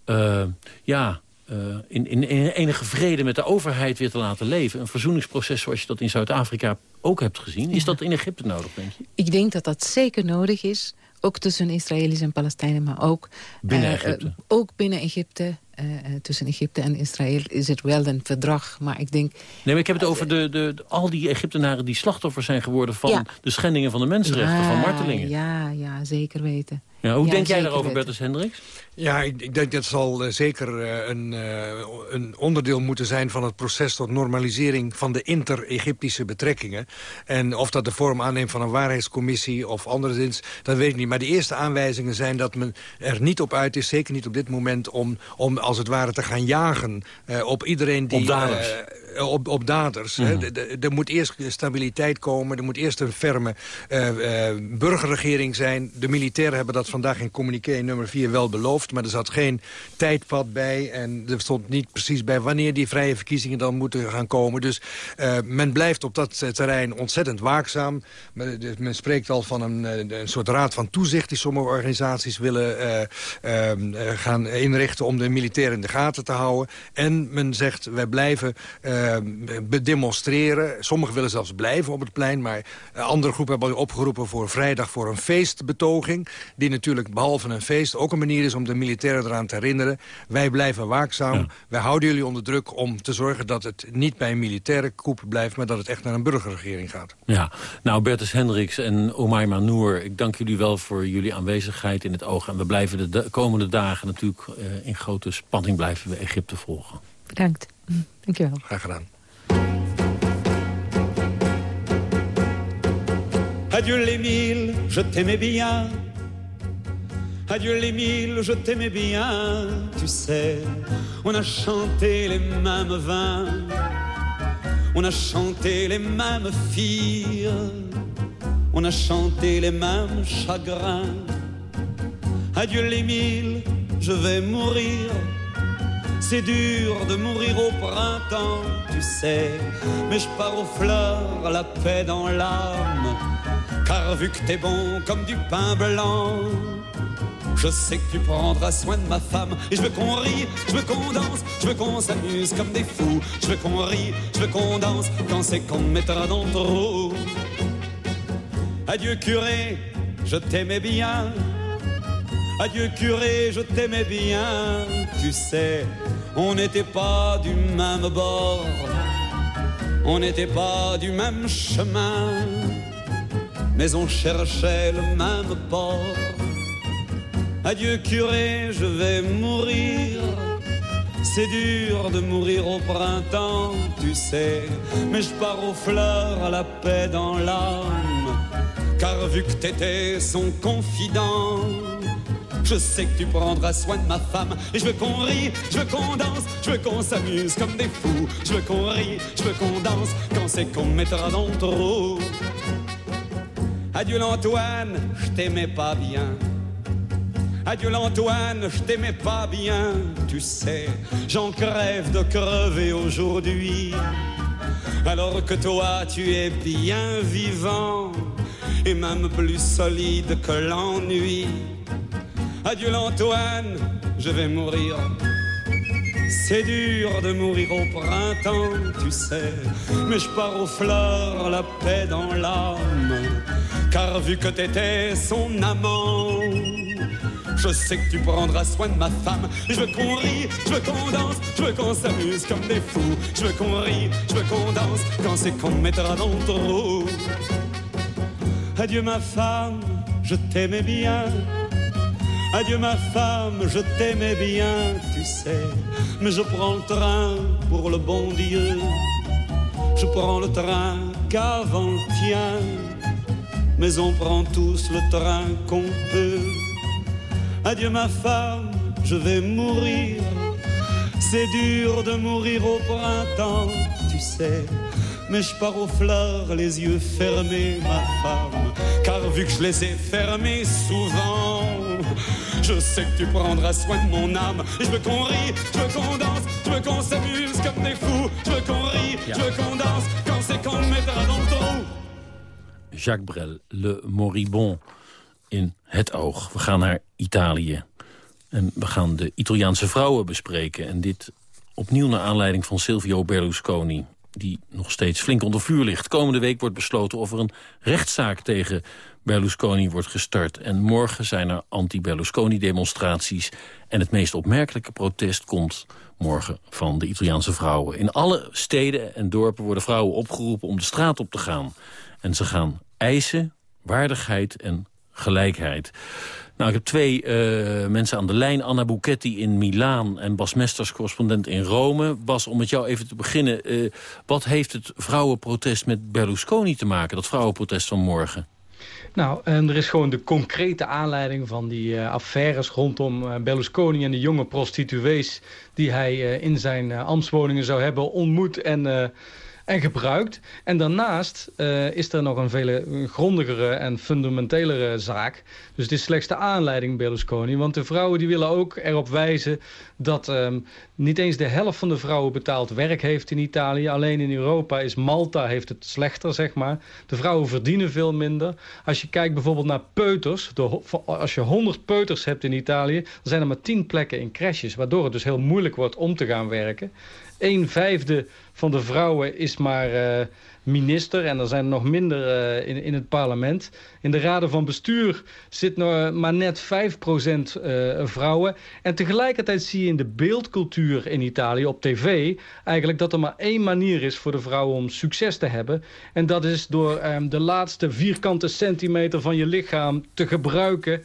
eh, ja, eh, in, in, in enige vrede met de overheid weer te laten leven. Een verzoeningsproces zoals je dat in Zuid-Afrika ook hebt gezien. Is dat in Egypte nodig, denk je?
Ik denk dat dat zeker nodig is. Ook tussen Israëli's en Palestijnen, maar ook
Binnen
eh,
Egypte.
eh, ook binnen Egypte. tussen Egypte en Israël is het wel een verdrag. Maar ik denk...
Nee, maar ik heb het over de, de, de- al die Egyptenaren die slachtoffers zijn geworden... van
Ja.
de schendingen van de mensenrechten, van martelingen.
Ja, ja, zeker weten.
Ja, hoe
Ja,
denk jij daarover. Bertus Hendricks?
Ja, ik, ik denk dat zal eh, zeker eh, een, eh, een onderdeel moeten zijn van het proces tot normalisering van de inter-Egyptische betrekkingen. En of dat de vorm aanneemt van een waarheidscommissie of anderszins, dat weet ik niet. Maar de eerste aanwijzingen zijn dat men er niet op uit is, zeker niet op dit moment, om, om als het ware te gaan jagen eh, op iedereen die...
Op daders.
eh, op, op daders. hè.
Mhm.
Er moet eerst stabiliteit komen. Er moet eerst een ferme eh, eh, burgerregering zijn. De militairen hebben dat vandaag in communiqué nummer 4 wel beloofd. Maar er zat geen tijdpad bij. En er stond niet precies bij wanneer die vrije verkiezingen dan moeten gaan komen. Dus eh, men blijft op dat terrein ontzettend waakzaam. Men, spreekt al van een, eh, een soort raad van toezicht... die sommige organisaties willen eh, gaan inrichten... om de militairen in de gaten te houden. En men zegt, wij blijven demonstreren. Sommigen willen zelfs blijven op het plein. Maar andere groepen hebben opgeroepen voor vrijdag... voor een feestbetoging. Die natuurlijk behalve een feest ook een manier is... om de militairen eraan te herinneren. Wij blijven waakzaam. Wij houden jullie onder druk om te zorgen... dat het niet bij een militaire coup blijft... maar dat het echt naar een burgerregering gaat.
Ja, nou Bertus Hendricks en Omaima Noor... ik dank jullie wel voor jullie aanwezigheid in het oog. En we blijven de komende dagen natuurlijk eh, in grote spanning blijven we Egypte volgen.
Bedankt. Dankjewel.
Graag gedaan.
Adieu les mille, je t'aimais bien. Adieu les mille, je t'aimais bien. Tu sais, on a chanté les mêmes vins. On a chanté les mêmes filles. On a chanté les mêmes chagrins. Adieu les mille, je vais mourir. C'est dur de mourir au printemps, tu sais. Mais je pars aux fleurs, la paix dans l'âme. Car vu que t'es bon comme du pain blanc, je sais que tu prendras soin de ma femme. Et je veux qu'on rie, je veux qu'on danse, je veux qu'on s'amuse comme des fous. Je veux qu'on rie, je veux qu'on danse quand c'est qu'on me mettra dans le trou. Adieu curé, je t'aimais bien. Adieu curé, je t'aimais bien. Tu sais, on n'était pas du même bord. On n'était pas du même chemin. Mais on cherchait le même port. Adieu curé, je vais mourir. C'est dur de mourir au printemps, tu sais. Mais je pars aux fleurs, à la paix dans l'âme. Car vu que t'étais son confident, je sais que tu prendras soin de ma femme. Et je veux qu'on rie, je veux qu'on danse, je veux qu'on s'amuse comme des fous. Je veux qu'on rie, je veux qu'on danse quand c'est qu'on me mettra dans le trou. Adieu l'Antoine, je t'aimais pas bien. Adieu l'Antoine, je t'aimais pas bien, tu sais, j'en crève de crever aujourd'hui. Alors que toi, tu es bien vivant et même plus solide que l'ennui. Adieu l'Antoine, je vais mourir. C'est dur de mourir au printemps, tu sais, mais je pars aux fleurs, la paix dans l'âme. Car vu que t'étais son amant, je sais que tu prendras soin de ma femme. Je veux qu'on rie, je veux qu'on danse, je veux qu'on s'amuse comme des fous. Je veux qu'on rie, je veux qu'on danse, quand c'est qu'on me mettra dans le trou. Adieu ma femme, je t'aimais bien. Adieu ma femme, je t'aimais bien, tu sais. Mais je prends le train pour le bon Dieu. Je prends le train qu'avant le tien. Mais on prend tous le train qu'on peut. Adieu ma femme, je vais mourir. C'est dur de mourir au printemps, tu sais. Mais je pars aux fleurs, les yeux fermés, ma femme. Car vu que je les ai fermés souvent, je sais que tu prendras soin de mon âme. Et je veux qu'on rie, je veux qu'on danse, je veux qu'on s'amuse comme des fous. Je veux qu'on rie, je veux qu'on danse, quand c'est qu'on me mettra dans le trou.
Jacques Brel, Le Moribond in het oog. We gaan naar Italië. En we gaan de Italiaanse vrouwen bespreken. En dit opnieuw naar aanleiding van Silvio Berlusconi die nog steeds flink onder vuur ligt. Komende week wordt besloten of er een rechtszaak tegen Berlusconi wordt gestart. En morgen zijn er anti-Berlusconi-demonstraties. En het meest opmerkelijke protest komt morgen van de Italiaanse vrouwen. In alle steden en dorpen worden vrouwen opgeroepen om de straat op te gaan. En ze gaan eisen, waardigheid en gelijkheid. Nou, ik heb twee uh, mensen aan de lijn. Anna Bouchetti in Milaan en Bas Mesters, correspondent in Rome. Bas, om met jou even te beginnen. Uh, wat heeft het vrouwenprotest met Berlusconi te maken? Dat vrouwenprotest van morgen?
Nou, er is gewoon de concrete aanleiding van die uh, affaires rondom Berlusconi en de jonge prostituees die hij in zijn ambtswoningen zou hebben ontmoet en en gebruikt. En daarnaast uh, is er nog een veel grondigere en fundamentelere zaak. Dus het is slechts de aanleiding Berlusconi. Want de vrouwen die willen ook erop wijzen dat um, niet eens de helft van de vrouwen betaald werk heeft in Italië. Alleen in Europa is Malta heeft het slechter, zeg maar. De vrouwen verdienen veel minder. Als je kijkt bijvoorbeeld naar peuters. Als je 100 peuters hebt in Italië, dan zijn er maar 10 plekken in crèches. Waardoor het dus heel moeilijk wordt om te gaan werken. Een vijfde van de vrouwen is maar uh, minister en er zijn er nog minder uh, in, in het parlement. In de raden van bestuur zit nog maar net 5% uh, vrouwen. En tegelijkertijd zie je in de beeldcultuur in Italië op tv... eigenlijk dat er maar één manier is voor de vrouwen om succes te hebben. En dat is door um, de laatste vierkante centimeter van je lichaam te gebruiken...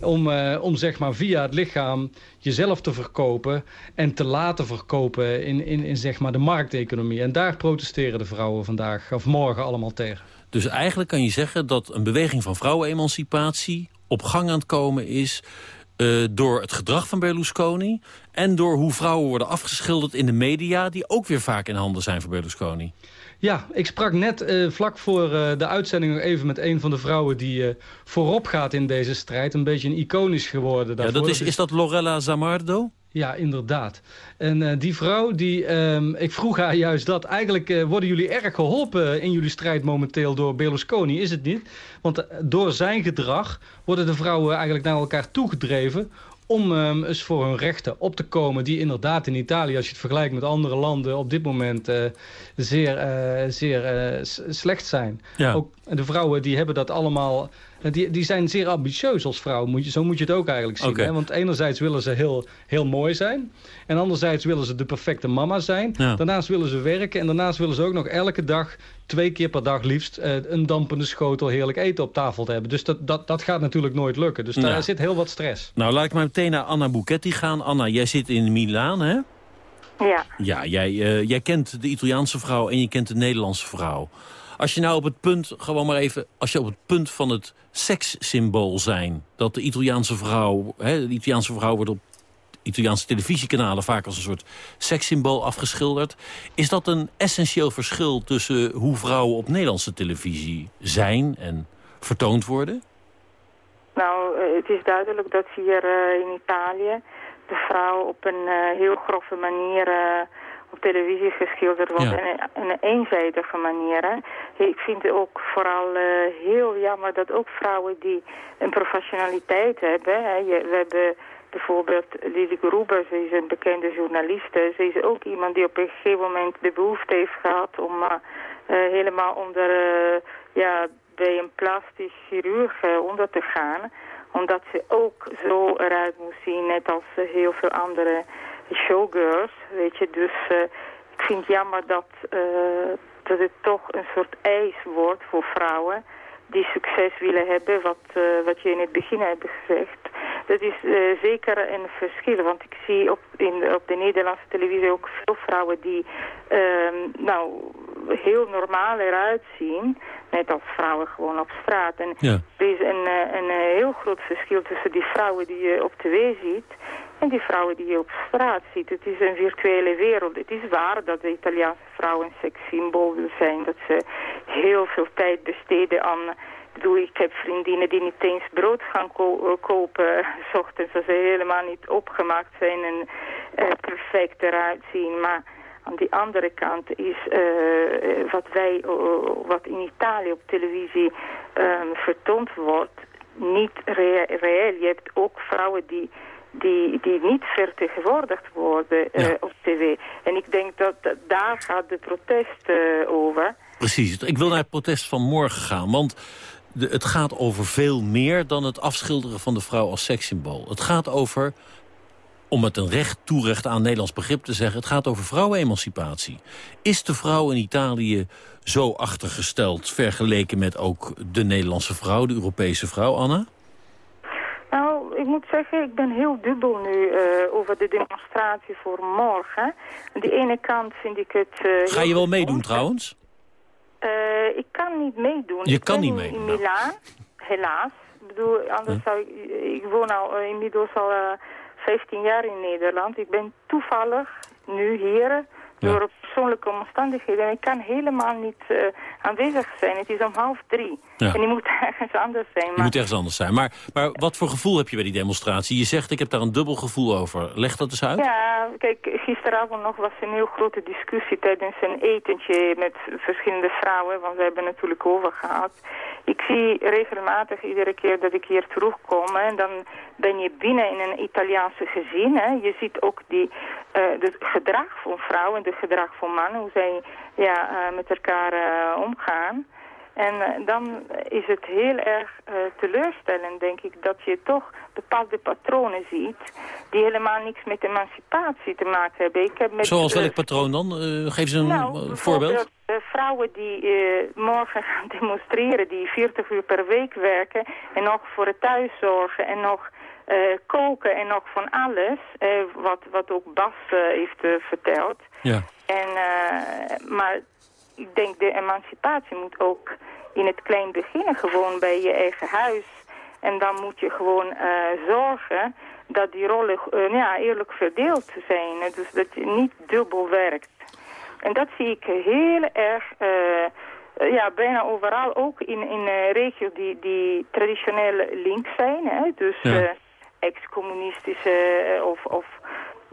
om, om zeg maar via het lichaam jezelf te verkopen en te laten verkopen in, in, in zeg maar de markteconomie. En daar protesteren de vrouwen vandaag of morgen allemaal tegen.
Dus eigenlijk kan je zeggen dat een beweging van vrouwenemancipatie op gang aan het komen is... Uh, door het gedrag van Berlusconi... en door hoe vrouwen worden afgeschilderd in de media... die ook weer vaak in handen zijn van Berlusconi.
Ja, ik sprak net uh, vlak voor uh, de uitzending nog even met een van de vrouwen... die voorop gaat in deze strijd. Een beetje een iconisch geworden daarvoor.
Ja, dat is, is dat Lorella Zamardo?
Ja, inderdaad. En uh, die vrouw, die, um, ik vroeg haar juist dat. Eigenlijk uh, worden jullie erg geholpen in jullie strijd momenteel door Berlusconi, is het niet? Want uh, door zijn gedrag worden de vrouwen eigenlijk naar elkaar toegedreven om um, eens voor hun rechten op te komen... die inderdaad in Italië, als je het vergelijkt met andere landen... op dit moment uh, zeer, uh, zeer uh, slecht zijn.
Ja.
Ook de vrouwen die hebben dat allemaal... Die, die zijn zeer ambitieus als vrouw. Moet je, zo moet je het ook eigenlijk zien.
Okay.
Hè? Want enerzijds willen ze heel, heel mooi zijn. En anderzijds willen ze de perfecte mama zijn.
Ja.
Daarnaast willen ze werken. En daarnaast willen ze ook nog elke dag, twee keer per dag liefst... Uh, een dampende schotel heerlijk eten op tafel te hebben. Dus dat, dat, dat gaat natuurlijk nooit lukken. Dus daar
Ja.
zit heel wat stress.
Nou, laat ik maar meteen naar Anna Bouchetti gaan. Anna, jij zit in Milaan, hè?
Ja.
Ja, jij, uh, jij kent de Italiaanse vrouw en je kent de Nederlandse vrouw. Als je nou op het punt, gewoon maar even... als je op het punt van het sekssymbool zijn... dat de Italiaanse vrouw... Hè, de Italiaanse vrouw wordt op Italiaanse televisiekanalen... vaak als een soort sekssymbool afgeschilderd. Is dat een essentieel verschil tussen hoe vrouwen op Nederlandse televisie zijn... en vertoond worden?
Nou, eh, het is duidelijk dat hier eh, in Italië de vrouw op een eh, heel grove manier op televisie geschilderd wordt.
Ja.
En en een eenzijdige manier. Hè. Ik vind het ook vooral eh, heel jammer dat ook vrouwen die een professionaliteit hebben. Hè. Je, we hebben bijvoorbeeld Lily Gruber, ze is een bekende journaliste. Ze is ook iemand die op een gegeven moment de behoefte heeft gehad om eh, eh, helemaal onder, ja, bij een plastisch chirurg onder te gaan omdat ze ook zo eruit moest zien, net als heel veel andere showgirls, weet je. Dus eh, ik vind het jammer dat, eh, dat het toch een soort eis wordt voor vrouwen die succes willen hebben, wat, eh, wat je in het begin hebt gezegd. Dat is zeker een verschil, want ik zie op, in, op de Nederlandse televisie ook veel vrouwen die ehm, nou, heel normaal eruit zien, net als vrouwen gewoon op straat. En
Ja.
er is een, een heel groot verschil tussen die vrouwen die je op tv ziet en die vrouwen die je op straat ziet. Het is een virtuele wereld. Het is waar dat de Italiaanse vrouwen een sekssymbool zijn. Dat ze heel veel tijd besteden aan... Ik ik heb vriendinnen die niet eens brood gaan ko- eh, kopen... s ochtends als ze helemaal niet opgemaakt zijn en eh, perfect eruit zien. Maar aan die andere kant is eh, wat wij, wat in Italië op televisie ehm, vertoond wordt, niet reëel. Je hebt ook vrouwen die, die, die niet vertegenwoordigd worden eh, op tv. En ik denk dat, daar gaat de protest eh, over.
Precies. Ik wil naar het protest van morgen gaan. Want de, het gaat over veel meer dan het afschilderen van de vrouw als sekssymbool. Het gaat over, om het een recht toerecht aan Nederlands begrip te zeggen... het gaat over vrouwenemancipatie. Is de vrouw in Italië zo achtergesteld... vergeleken met ook de Nederlandse vrouw, de Europese vrouw, Anna?
Nou, ik moet zeggen, ik ben heel dubbel nu eh, over de demonstratie voor morgen. Aan de ene kant vind ik het... eh,
Ga je wel meedoen trouwens?
Eh, ik kan niet meedoen.
Je
ik
kan niet
in-
meedoen,
In Milaan, helaas. Ik bedoel, anders zou ik... Ik woon al inmiddels al eh, 15 jaar in Nederland. Ik ben toevallig nu hier door persoonlijke omstandigheden. En ik kan helemaal niet eh, aanwezig zijn. Het is om half drie.
Ja.
En ik moet ergens anders zijn.
Je
Maar
moet ergens anders zijn. Maar, maar wat voor gevoel heb je bij die demonstratie? Je zegt, ik heb daar een dubbel gevoel over. Leg dat eens uit.
Ja, kijk, gisteravond nog was een heel grote discussie tijdens een etentje met verschillende vrouwen, want we hebben natuurlijk over gehad. Ik zie regelmatig iedere keer dat ik hier terugkom en dan ben je binnen in een Italiaanse gezin. Hè. Je ziet ook die, eh het gedrag van vrouwen en het gedrag van mannen, hoe zij ja, eh, met elkaar eh, omgaan. En eh, dan is het heel erg teleurstellend, denk ik, dat je toch bepaalde patronen ziet die helemaal niks met emancipatie te maken hebben. Ik heb met,
Zoals welk patroon dan? Geef ze een
nou,
voorbeeld.
eh, vrouwen die morgen gaan demonstreren, die 40 uur per week werken en nog voor het thuis zorgen en nog koken en nog van alles, eh, wat, wat ook Bas eh, heeft eh, verteld.
Ja.
En, eh, maar ik denk de emancipatie moet ook in het klein beginnen, gewoon bij je eigen huis. En dan moet je gewoon eh, zorgen dat die rollen eh, ja, eerlijk verdeeld zijn. Dus dat je niet dubbel werkt. En dat zie ik heel erg, eh, eh, ja, bijna overal, ook in, in eh, regio's die, die traditioneel links zijn. Hè? Dus
Ja.
Ex-communistische eh, of... of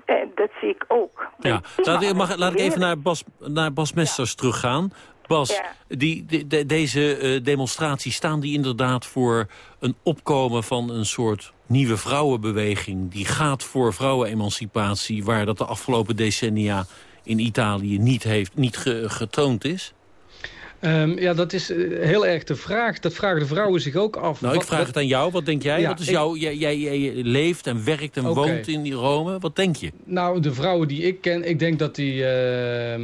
eh, dat zie ik ook.
Ja, laat ik, mag, laat ik even naar Bas, naar Bas Mesters teruggaan. Bas, die, de- de- deze eh, demonstraties staan die inderdaad voor een opkomen van een soort nieuwe vrouwenbeweging... die gaat voor vrouwenemancipatie, waar dat de afgelopen decennia in Italië niet, heeft, niet ge- getoond is?
Ehm, ja, dat is eh, heel erg de vraag. Dat vragen de vrouwen zich ook af.
Nou, ik vraag
wat-
het aan jou. Wat denk jij?
Ja,
Wat is
ik-
jouw, jij, jij, jij leeft en werkt en woont in Rome. Wat denk je?
Nou, de vrouwen die ik ken, ik denk dat die eh,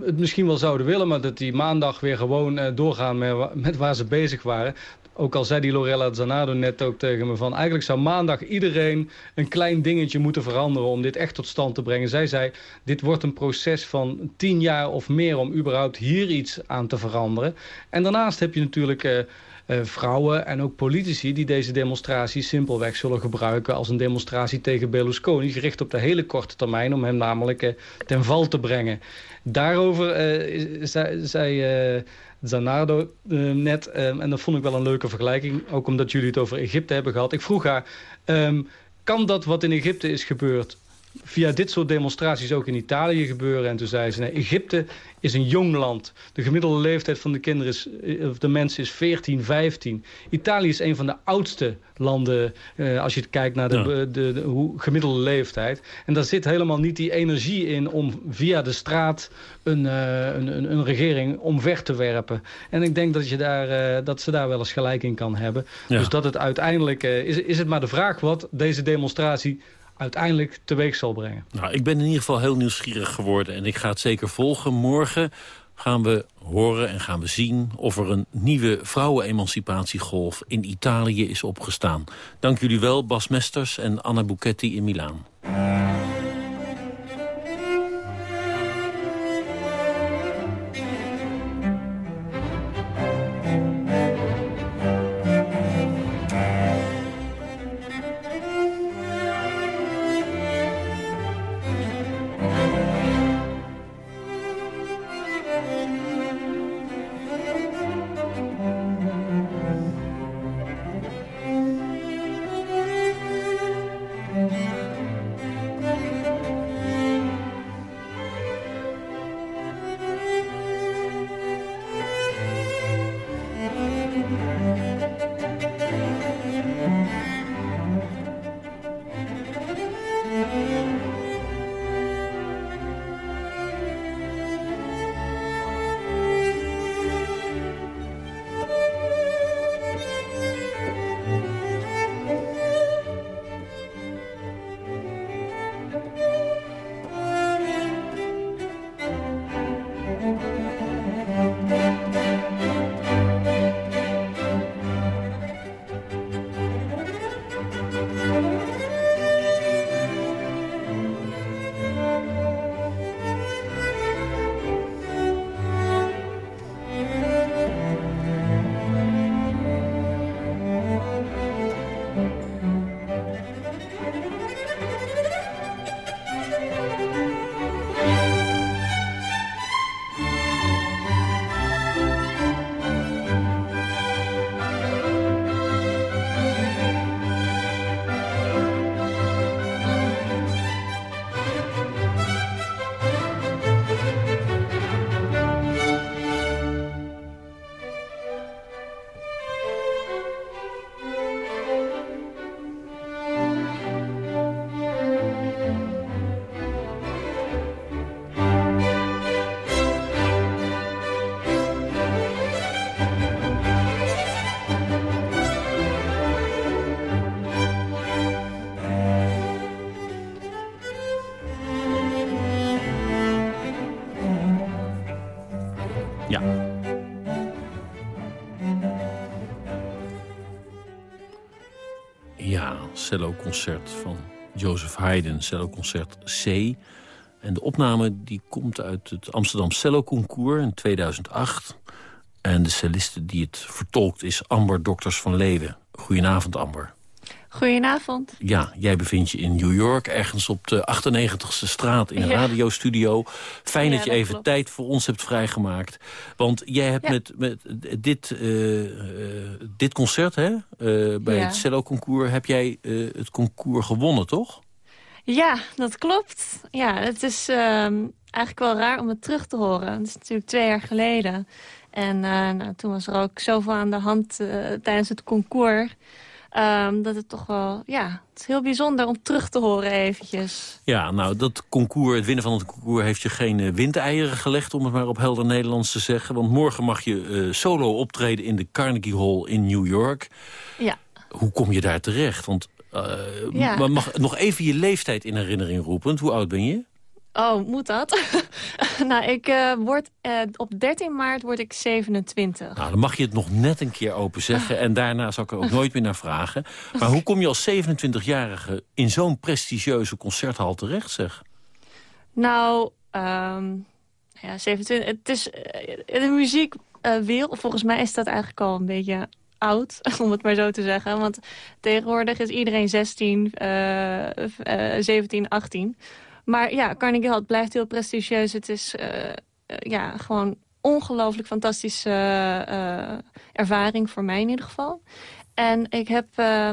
het misschien wel zouden willen... maar dat die maandag weer gewoon eh, doorgaan met, met waar ze bezig waren. Ook al zei die Lorella Zanardo net ook tegen me van... eigenlijk zou maandag iedereen een klein dingetje moeten veranderen... om dit echt tot stand te brengen. Zij zei, dit wordt een proces van tien jaar of meer... om überhaupt hier iets aan te veranderen. En daarnaast heb je natuurlijk... eh, eh, vrouwen en ook politici die deze demonstratie simpelweg zullen gebruiken als een demonstratie tegen Berlusconi, gericht op de hele korte termijn om hem namelijk eh, ten val te brengen. Daarover zei, zei Zanardo eh, net. Ehm, en dat vond ik wel een leuke vergelijking. Ook omdat jullie het over Egypte hebben gehad. Ik vroeg haar, ehm, kan dat wat in Egypte is gebeurd via dit soort demonstraties ook in Italië gebeuren. En toen zei ze, nee, Egypte is een jong land. De gemiddelde leeftijd van de kinderen is, eh, of de mensen is 14, 15. Italië is een van de oudste landen eh, als je kijkt naar de,
Ja.
de, de, de- hoe gemiddelde leeftijd. En daar zit helemaal niet die energie in om via de straat een, eh, een, een, een regering omver te werpen. En ik denk dat, je daar, dat ze daar wel eens gelijk in kan hebben.
Ja.
Dus dat het uiteindelijk, is, is het maar de vraag wat deze demonstratie uiteindelijk teweeg zal brengen.
Nou, ik ben in ieder geval heel nieuwsgierig geworden en ik ga het zeker volgen. Morgen gaan we horen en gaan we zien of er een nieuwe vrouwenemancipatiegolf in Italië is opgestaan. Dank jullie wel, Bas Mesters en Anna Buchetti in Milaan. Cello-concert van Joseph Haydn, cello-concert C. En de opname die komt uit het Amsterdam Cello Concours in 2008. En de celliste die het vertolkt is Amber Dokters van Leeuwen. Goedenavond, Amber.
Goedenavond.
Ja, jij bevindt je in New York, ergens op de 98ste straat in een
Ja.
radiostudio. Fijn
Ja,
dat je
dat
even
klopt.
tijd voor ons hebt vrijgemaakt. Want jij hebt
Ja.
met, met dit, eh, eh, dit concert hè, eh, bij het cello concours... heb jij het concours gewonnen, toch?
Ja, dat klopt. Ja, het is ehm, eigenlijk wel raar om het terug te horen. Het is natuurlijk twee jaar geleden. En nou, toen was er ook zoveel aan de hand tijdens het concours... ehm, dat het toch wel, ja, het is heel bijzonder om terug te horen eventjes.
Ja, nou, dat concours, het winnen van het concours... heeft je geen eh, windeieren gelegd, om het maar op helder Nederlands te zeggen. Want morgen mag je eh, solo optreden in de Carnegie Hall in New York.
Ja.
Hoe kom je daar terecht? Want eh,
Ja.
mag nog even je leeftijd in herinnering roepen. Hoe oud ben je?
Oh, moet dat? nou, ik eh, word, eh, op 13 maart word ik 27.
Nou, dan mag je het nog net een keer open zeggen. En daarna zal ik er ook nooit meer naar vragen. Maar hoe kom je als 27-jarige in zo'n prestigieuze concerthal terecht, zeg?
Nou, ehm, ja, 27. Het is eh, in de muziekwereld. volgens mij is dat eigenlijk al een beetje oud, om het maar zo te zeggen. Want tegenwoordig is iedereen 16, eh, eh, 17, 18. Maar ja, Carnegie Hall blijft heel prestigieus. Het is eh, eh, ja, gewoon ongelooflijk fantastische eh, ervaring voor mij in ieder geval. En ik heb,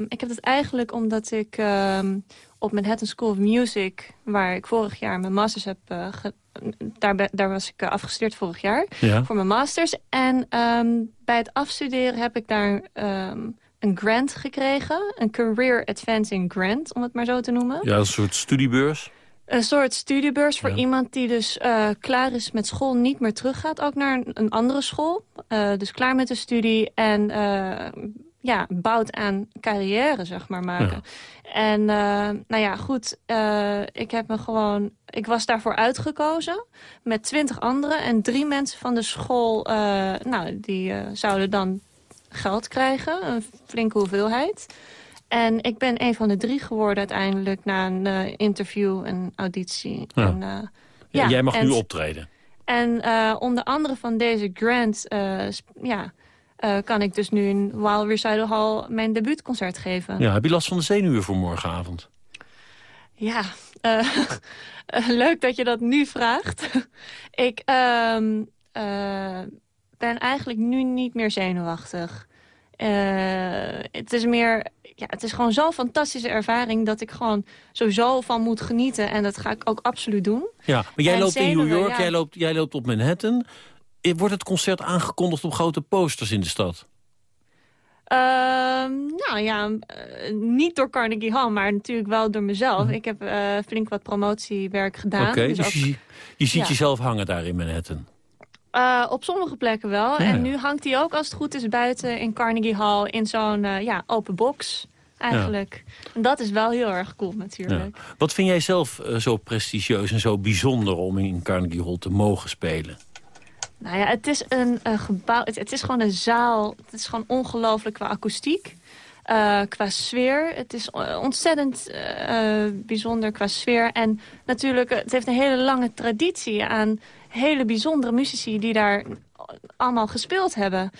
ik heb het eigenlijk omdat ik ehm, op Manhattan School of Music... waar ik vorig jaar mijn masters heb... daar, daar was ik afgestudeerd vorig jaar
Ja.
voor mijn masters. En ehm, bij het afstuderen heb ik daar ehm, een grant gekregen. Een Career Advancing Grant, om het maar zo te noemen.
Ja, een soort studiebeurs.
Een soort studiebeurs voor iemand die dus eh, klaar is met school, niet meer teruggaat. Ook naar een, een andere school. Eh, dus klaar met de studie en eh, ja, bouwt aan carrière, zeg maar, maken. En nou ja, goed, ik heb me gewoon... Ik was daarvoor uitgekozen met twintig anderen. En drie mensen van de school, nou, die zouden dan geld krijgen. Een flinke hoeveelheid. En ik ben een van de drie geworden uiteindelijk na een eh, interview en auditie.
Ja.
En, eh,
Ja, jij mag
en-
nu optreden.
En eh, onder andere van deze grant ja, kan ik dus nu in Wild Recital Hall mijn debuutconcert geven.
Ja, heb je last van de zenuwen voor morgenavond?
Ja, leuk dat je dat nu vraagt. ik ehm, eh, ben eigenlijk nu niet meer zenuwachtig. Eh, het is meer, ja, het is gewoon zo'n fantastische ervaring dat ik gewoon sowieso van moet genieten. En dat ga ik ook absoluut doen.
Ja, maar jij
En
loopt in New York,
ja.
jij, loopt, jij loopt op Manhattan. Eh, Wordt het concert aangekondigd op grote posters in de stad?
Ehm, nou ja, eh, niet door Carnegie Hall, maar natuurlijk wel door mezelf. Ik heb flink wat promotiewerk gedaan.
Oké,
dus
dus
ook-
je, je ziet
Ja.
jezelf hangen daar in Manhattan.
Eh, op sommige plekken wel.
Ja.
En nu hangt hij ook, als het goed is, buiten in Carnegie Hall... in zo'n eh, ja, open box, eigenlijk. En dat is wel heel erg cool, natuurlijk.
Wat vind jij zelf eh, zo prestigieus en zo bijzonder om in Carnegie Hall te mogen spelen?
Nou ja, het is een gebouw... Het, het is gewoon een zaal. Het is gewoon ongelooflijk qua akoestiek. qua sfeer. Het is ontzettend bijzonder qua sfeer. En natuurlijk, het heeft een hele lange traditie aan hele bijzondere muzici die daar allemaal gespeeld hebben.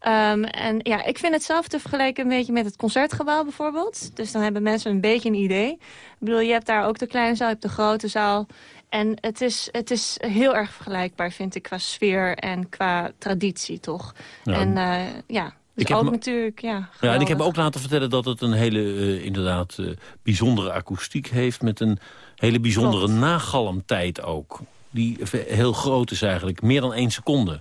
Ehm, en ja, ik vind het zelf te vergelijken een beetje met het concertgebouw bijvoorbeeld. Dus dan hebben mensen een beetje een idee. Ik bedoel, je hebt daar ook de kleine zaal, je hebt de grote zaal. En het is, het is heel erg vergelijkbaar, vind ik, qua sfeer en qua traditie, toch?
Ja.
En eh, ja, dus
Ik
ook natuurlijk, ja,
Ja, en ik heb ook laten vertellen dat het een hele, eh, inderdaad, eh, bijzondere akoestiek heeft... met een hele bijzondere
Klopt.
nagalmtijd ook. Die heel groot is eigenlijk, meer dan één seconde.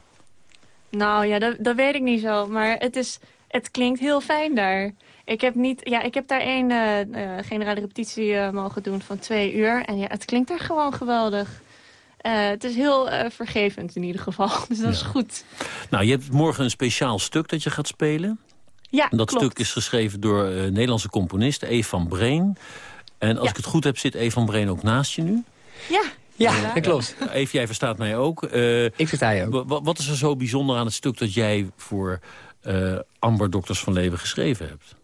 Nou ja, dat, dat weet ik niet zo. Maar het, is, het klinkt heel fijn daar. Ik heb, niet, ja, ik heb daar één eh, generale repetitie eh, mogen doen van twee uur. En ja, het klinkt daar gewoon geweldig. Het is heel vergevend in ieder geval. Dus dat is goed.
Nou, je hebt morgen een speciaal stuk dat je gaat spelen.
Ja,
dat
klopt.
stuk is geschreven door Nederlandse componist Eve van Breen. En als
Ja.
ik het goed heb, zit Eve van Breen ook naast je nu.
Ja,
Ja,
inderdaad.
dat klopt.
Eve, jij verstaat mij ook. Eh,
Ik versta je ook.
wa- Wat is er zo bijzonder aan het stuk dat jij voor eh, Amber Dokters van Leven geschreven hebt?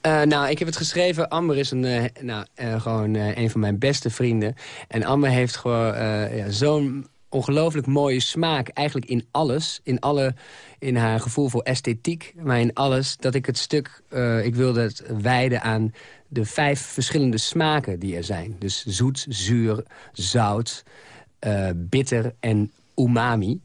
Eh, nou, ik heb het geschreven. Amber is een, nou, gewoon een van mijn beste vrienden. En Amber heeft gewoon ja, zo'n ongelooflijk mooie smaak. Eigenlijk in alles. In, alle, in haar gevoel voor esthetiek. Maar in alles. Dat ik het stuk... ik wilde het wijden aan de vijf verschillende smaken die er zijn. Dus zoet, zuur, zout, eh, bitter en umami.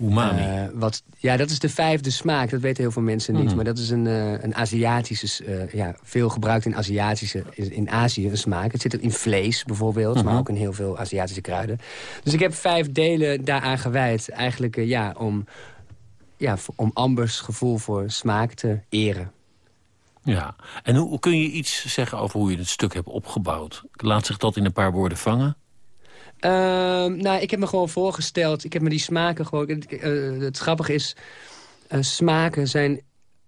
Umami.
Eh, wat, ja, dat is de vijfde smaak. Dat weten heel veel mensen niet.
Mhm.
Maar dat is een, eh, een Aziatische, eh, ja, veel gebruikt in Aziatische, in in Azië een smaak. Het zit ook in vlees bijvoorbeeld,
Mhm.
maar ook in heel veel Aziatische kruiden. Dus ik heb vijf delen daaraan gewijd. Eigenlijk ja, om, ja, om Ambers gevoel voor smaak te eren.
Ja. En hoe, kun je iets zeggen over hoe je het stuk hebt opgebouwd? Laat zich dat in een paar woorden vangen?
Ehm, nou, ik heb me gewoon voorgesteld. Ik heb me die smaken gewoon... eh, het grappige is, eh, smaken zijn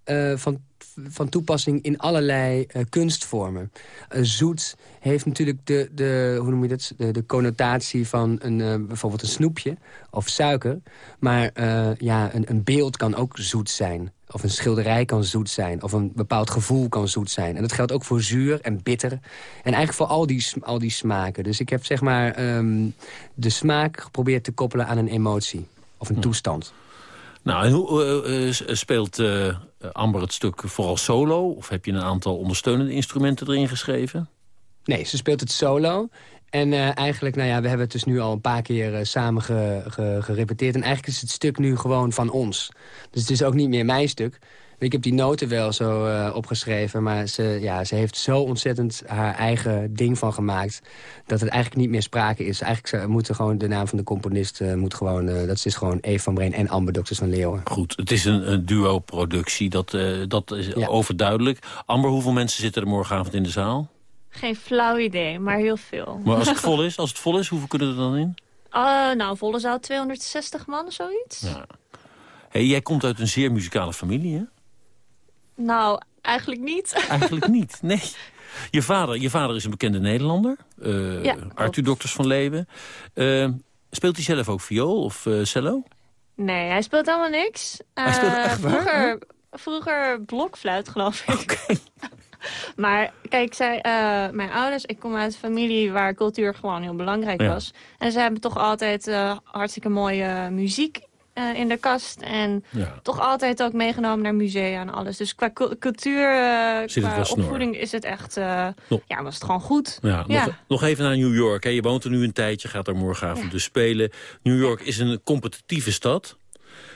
eh, van, van toepassing in allerlei eh, kunstvormen. Eh, zoet heeft natuurlijk de, de, hoe noem je dat? De, de connotatie van een, eh, bijvoorbeeld een snoepje of suiker. Maar eh, ja, een, een beeld kan ook zoet zijn. Of een schilderij kan zoet zijn. Of een bepaald gevoel kan zoet zijn. En dat geldt ook voor zuur en bitter. En eigenlijk voor al die, al die smaken. Dus ik heb zeg maar ehm, de smaak geprobeerd te koppelen aan een emotie. Of een toestand.
Nou, en hoe eh, eh, s- speelt eh, Amber het stuk vooral solo? Of heb je een aantal ondersteunende instrumenten erin geschreven?
Nee, ze speelt het solo. En eh, eigenlijk, nou ja, we hebben het dus nu al een paar keer eh, samen ge- ge- gerepeteerd. En eigenlijk is het stuk nu gewoon van ons. Dus het is ook niet meer mijn stuk. Ik heb die noten wel zo eh, opgeschreven, maar ze, ja, ze heeft zo ontzettend haar eigen ding van gemaakt... dat het eigenlijk niet meer sprake is. Eigenlijk moeten gewoon de naam van de componist, moet gewoon, dat is gewoon Eve van Breen en Amber Dokters van Leeuwen.
Goed, het is een, een duo-productie, dat, dat is overduidelijk. Amber, hoeveel mensen zitten er morgenavond in de zaal?
Geen flauw idee, maar heel veel.
Maar als het vol is, als het vol is hoeveel kunnen er dan in?
Uh, nou, volle zaal 260 man of zoiets.
Ja. Hey, jij komt uit een zeer muzikale familie, hè?
Nou, eigenlijk niet.
Eigenlijk niet, nee. Je vader, je vader is een bekende Nederlander. eh,
Ja,
Arthur Dokters van Leeuwen. Eh, speelt hij zelf ook viool of eh, cello?
Nee, hij speelt helemaal niks.
Hij speelt echt waar?
Vroeger, vroeger blokfluit, geloof ik. maar kijk, zij, eh, mijn ouders, ik kom uit een familie waar cultuur gewoon heel belangrijk
Ja.
was. En ze hebben toch altijd eh, hartstikke mooie muziek eh, in de kast. En
Ja.
toch altijd ook meegenomen naar musea en alles. Dus qua cul- cultuur, qua
snor.
opvoeding is het echt...
Nog-
ja, was het gewoon goed.
Ja,
Ja.
Nog, nog even naar New York. Hè. Je woont er nu een tijdje, gaat er morgenavond dus spelen. New York is een competitieve stad.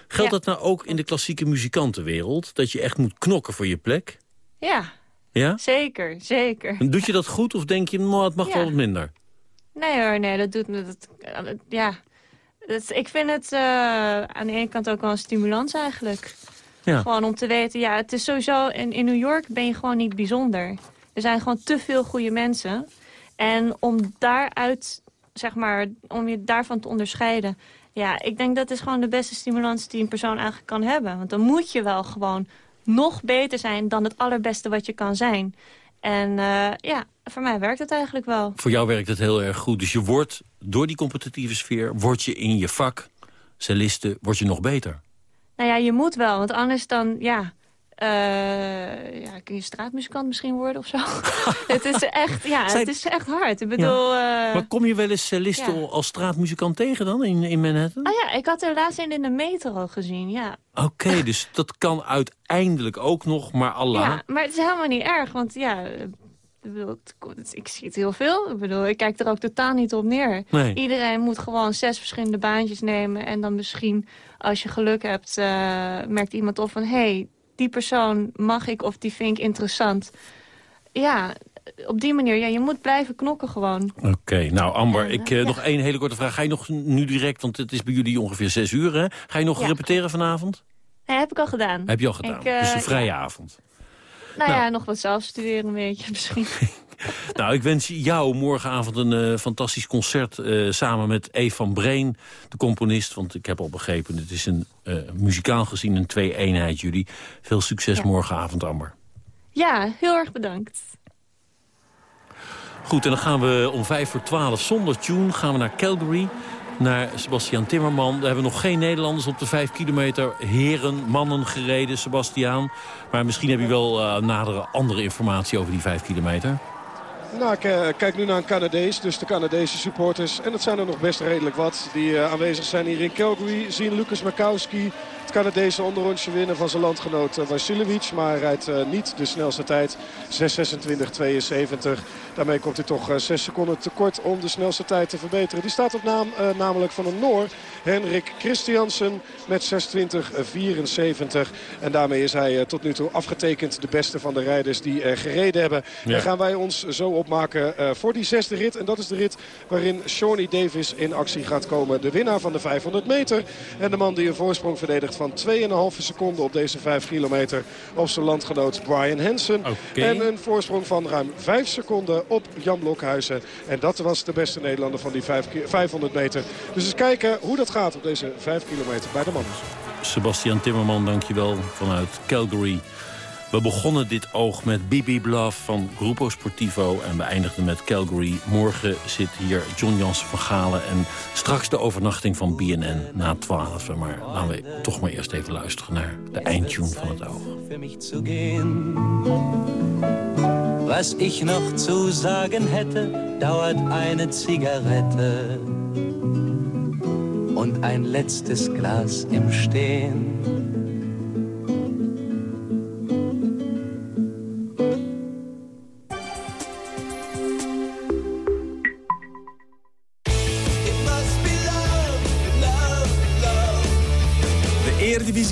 Geldt dat nou ook in de klassieke muzikantenwereld? Dat je echt moet knokken voor je plek?
Ja,
Ja?
zeker, zeker.
Doet je dat goed of denk je, nou, het mag
Ja.
wel wat minder?
Nee hoor, nee, dat doet me... Dat, ja, dat, ik vind het eh, aan de ene kant ook wel een stimulans eigenlijk.
Ja.
Gewoon om te weten, ja, het is sowieso... In, in New York ben je gewoon niet bijzonder. Er zijn gewoon te veel goede mensen. En om daaruit, zeg maar, om je daarvan te onderscheiden... Ja, ik denk dat is gewoon de beste stimulans die een persoon eigenlijk kan hebben. Want dan moet je wel gewoon nog beter zijn dan het allerbeste wat je kan zijn. En eh, ja, voor mij werkt het eigenlijk wel.
Voor jou werkt het heel erg goed. Dus je wordt, door die competitieve sfeer, word je in je vak, celliste, word je nog beter.
Nou ja, je moet wel, want anders dan, ja... eh, ja, kun je straatmuzikant misschien worden of zo? het is echt, ja, het is echt hard. Ik bedoel... eh,
maar kom je wel eens
ja.
als straatmuzikant tegen dan in, in Manhattan?
Oh ja, ik had er laatst een in de metro gezien, ja.
Oké, dus dat kan uiteindelijk ook nog, maar Allah.
Ja, maar het is helemaal niet erg, want ja... Ik, bedoel, zie het heel veel. Ik bedoel, ik kijk er ook totaal niet op neer.
Nee.
Iedereen moet gewoon zes verschillende baantjes nemen. En dan misschien, als je geluk hebt, merkt iemand op van... hé, hey, die persoon mag ik of die vind ik interessant. Ja, op die manier, ja, je moet blijven knokken gewoon.
Oké, nou Amber, ik, eh, nog één hele korte vraag. Ga je nog nu direct, want het is bij jullie ongeveer zes uur, hè? Ga je nog
Ja.
repeteren vanavond?
Nee, heb ik al gedaan.
Heb je al gedaan,
Ik, eh,
dus een vrije
ja.
avond.
Nou,
Nou.
ja, nog wat zelf studeren een beetje misschien.
Nou, ik wens jou morgenavond een eh, fantastisch concert... eh, samen met Eve van Breen, de componist. Want ik heb al begrepen, het is een eh, muzikaal gezien een twee-eenheid jullie. Veel succes morgenavond, Amber.
ja, heel erg bedankt.
Goed, en dan gaan we om vijf voor twaalf zonder tune gaan we naar Calgary. Naar Sebastian Timmerman. Daar hebben we nog geen Nederlanders op de vijf kilometer. Heren, mannen gereden, Sebastian. Maar misschien heb je wel eh, nadere andere informatie over die vijf kilometer.
Nou, eh, kijk nu naar een Canadees, dus de Canadese supporters. En dat zijn er nog best redelijk wat die eh, aanwezig zijn hier in Calgary. Zien Lucas Makowski, het Canadese onderrondje winnen van zijn landgenoot uh, Vasiljevic. Maar hij rijdt eh, niet de snelste tijd, 6.26.72. Daarmee komt hij toch 6 seconden tekort om de snelste tijd te verbeteren. Die staat op naam eh, namelijk van een Noor, Henrik Christiansen met 6.20.74. En daarmee is hij eh, tot nu toe afgetekend de beste van de rijders die er gereden hebben.
Ja.
En gaan wij ons zo opmaken eh, voor die zesde rit. En dat is de rit waarin Shawnee Davis in actie gaat komen. De winnaar van de 500 meter. En de man die een voorsprong verdedigt van 2,5 seconden op deze 5 kilometer. Op zijn landgenoot Brian Hansen. En een voorsprong van ruim 5 seconden op Jan Blokhuizen. En dat was de beste Nederlander van die 5 ki- 500 meter. Dus eens kijken hoe dat gaat op deze 5 kilometer bij de mannen.
Sebastian Timmerman, dankjewel vanuit Calgary. We begonnen dit oog met Bibi Bluff van Grupo Sportivo... en we eindigden met Calgary. Morgen zit hier John Jansen van Galen... en straks de overnachting van BNN na 12. Maar laten we toch maar eerst even luisteren naar de eindtune van het oog.
Was ich noch zu sagen hätte, dauert eine Zigarette und ein letztes Glas im Stehen.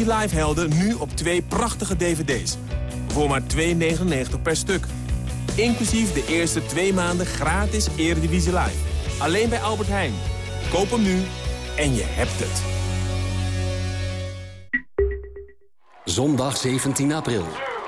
Eredivisie Live helden nu op twee prachtige dvd's. Voor maar 2,99 per stuk. Inclusief de eerste twee maanden gratis Eredivisie Live. Alleen bij Albert Heijn. Koop hem nu en je hebt het.
Zondag 17 april.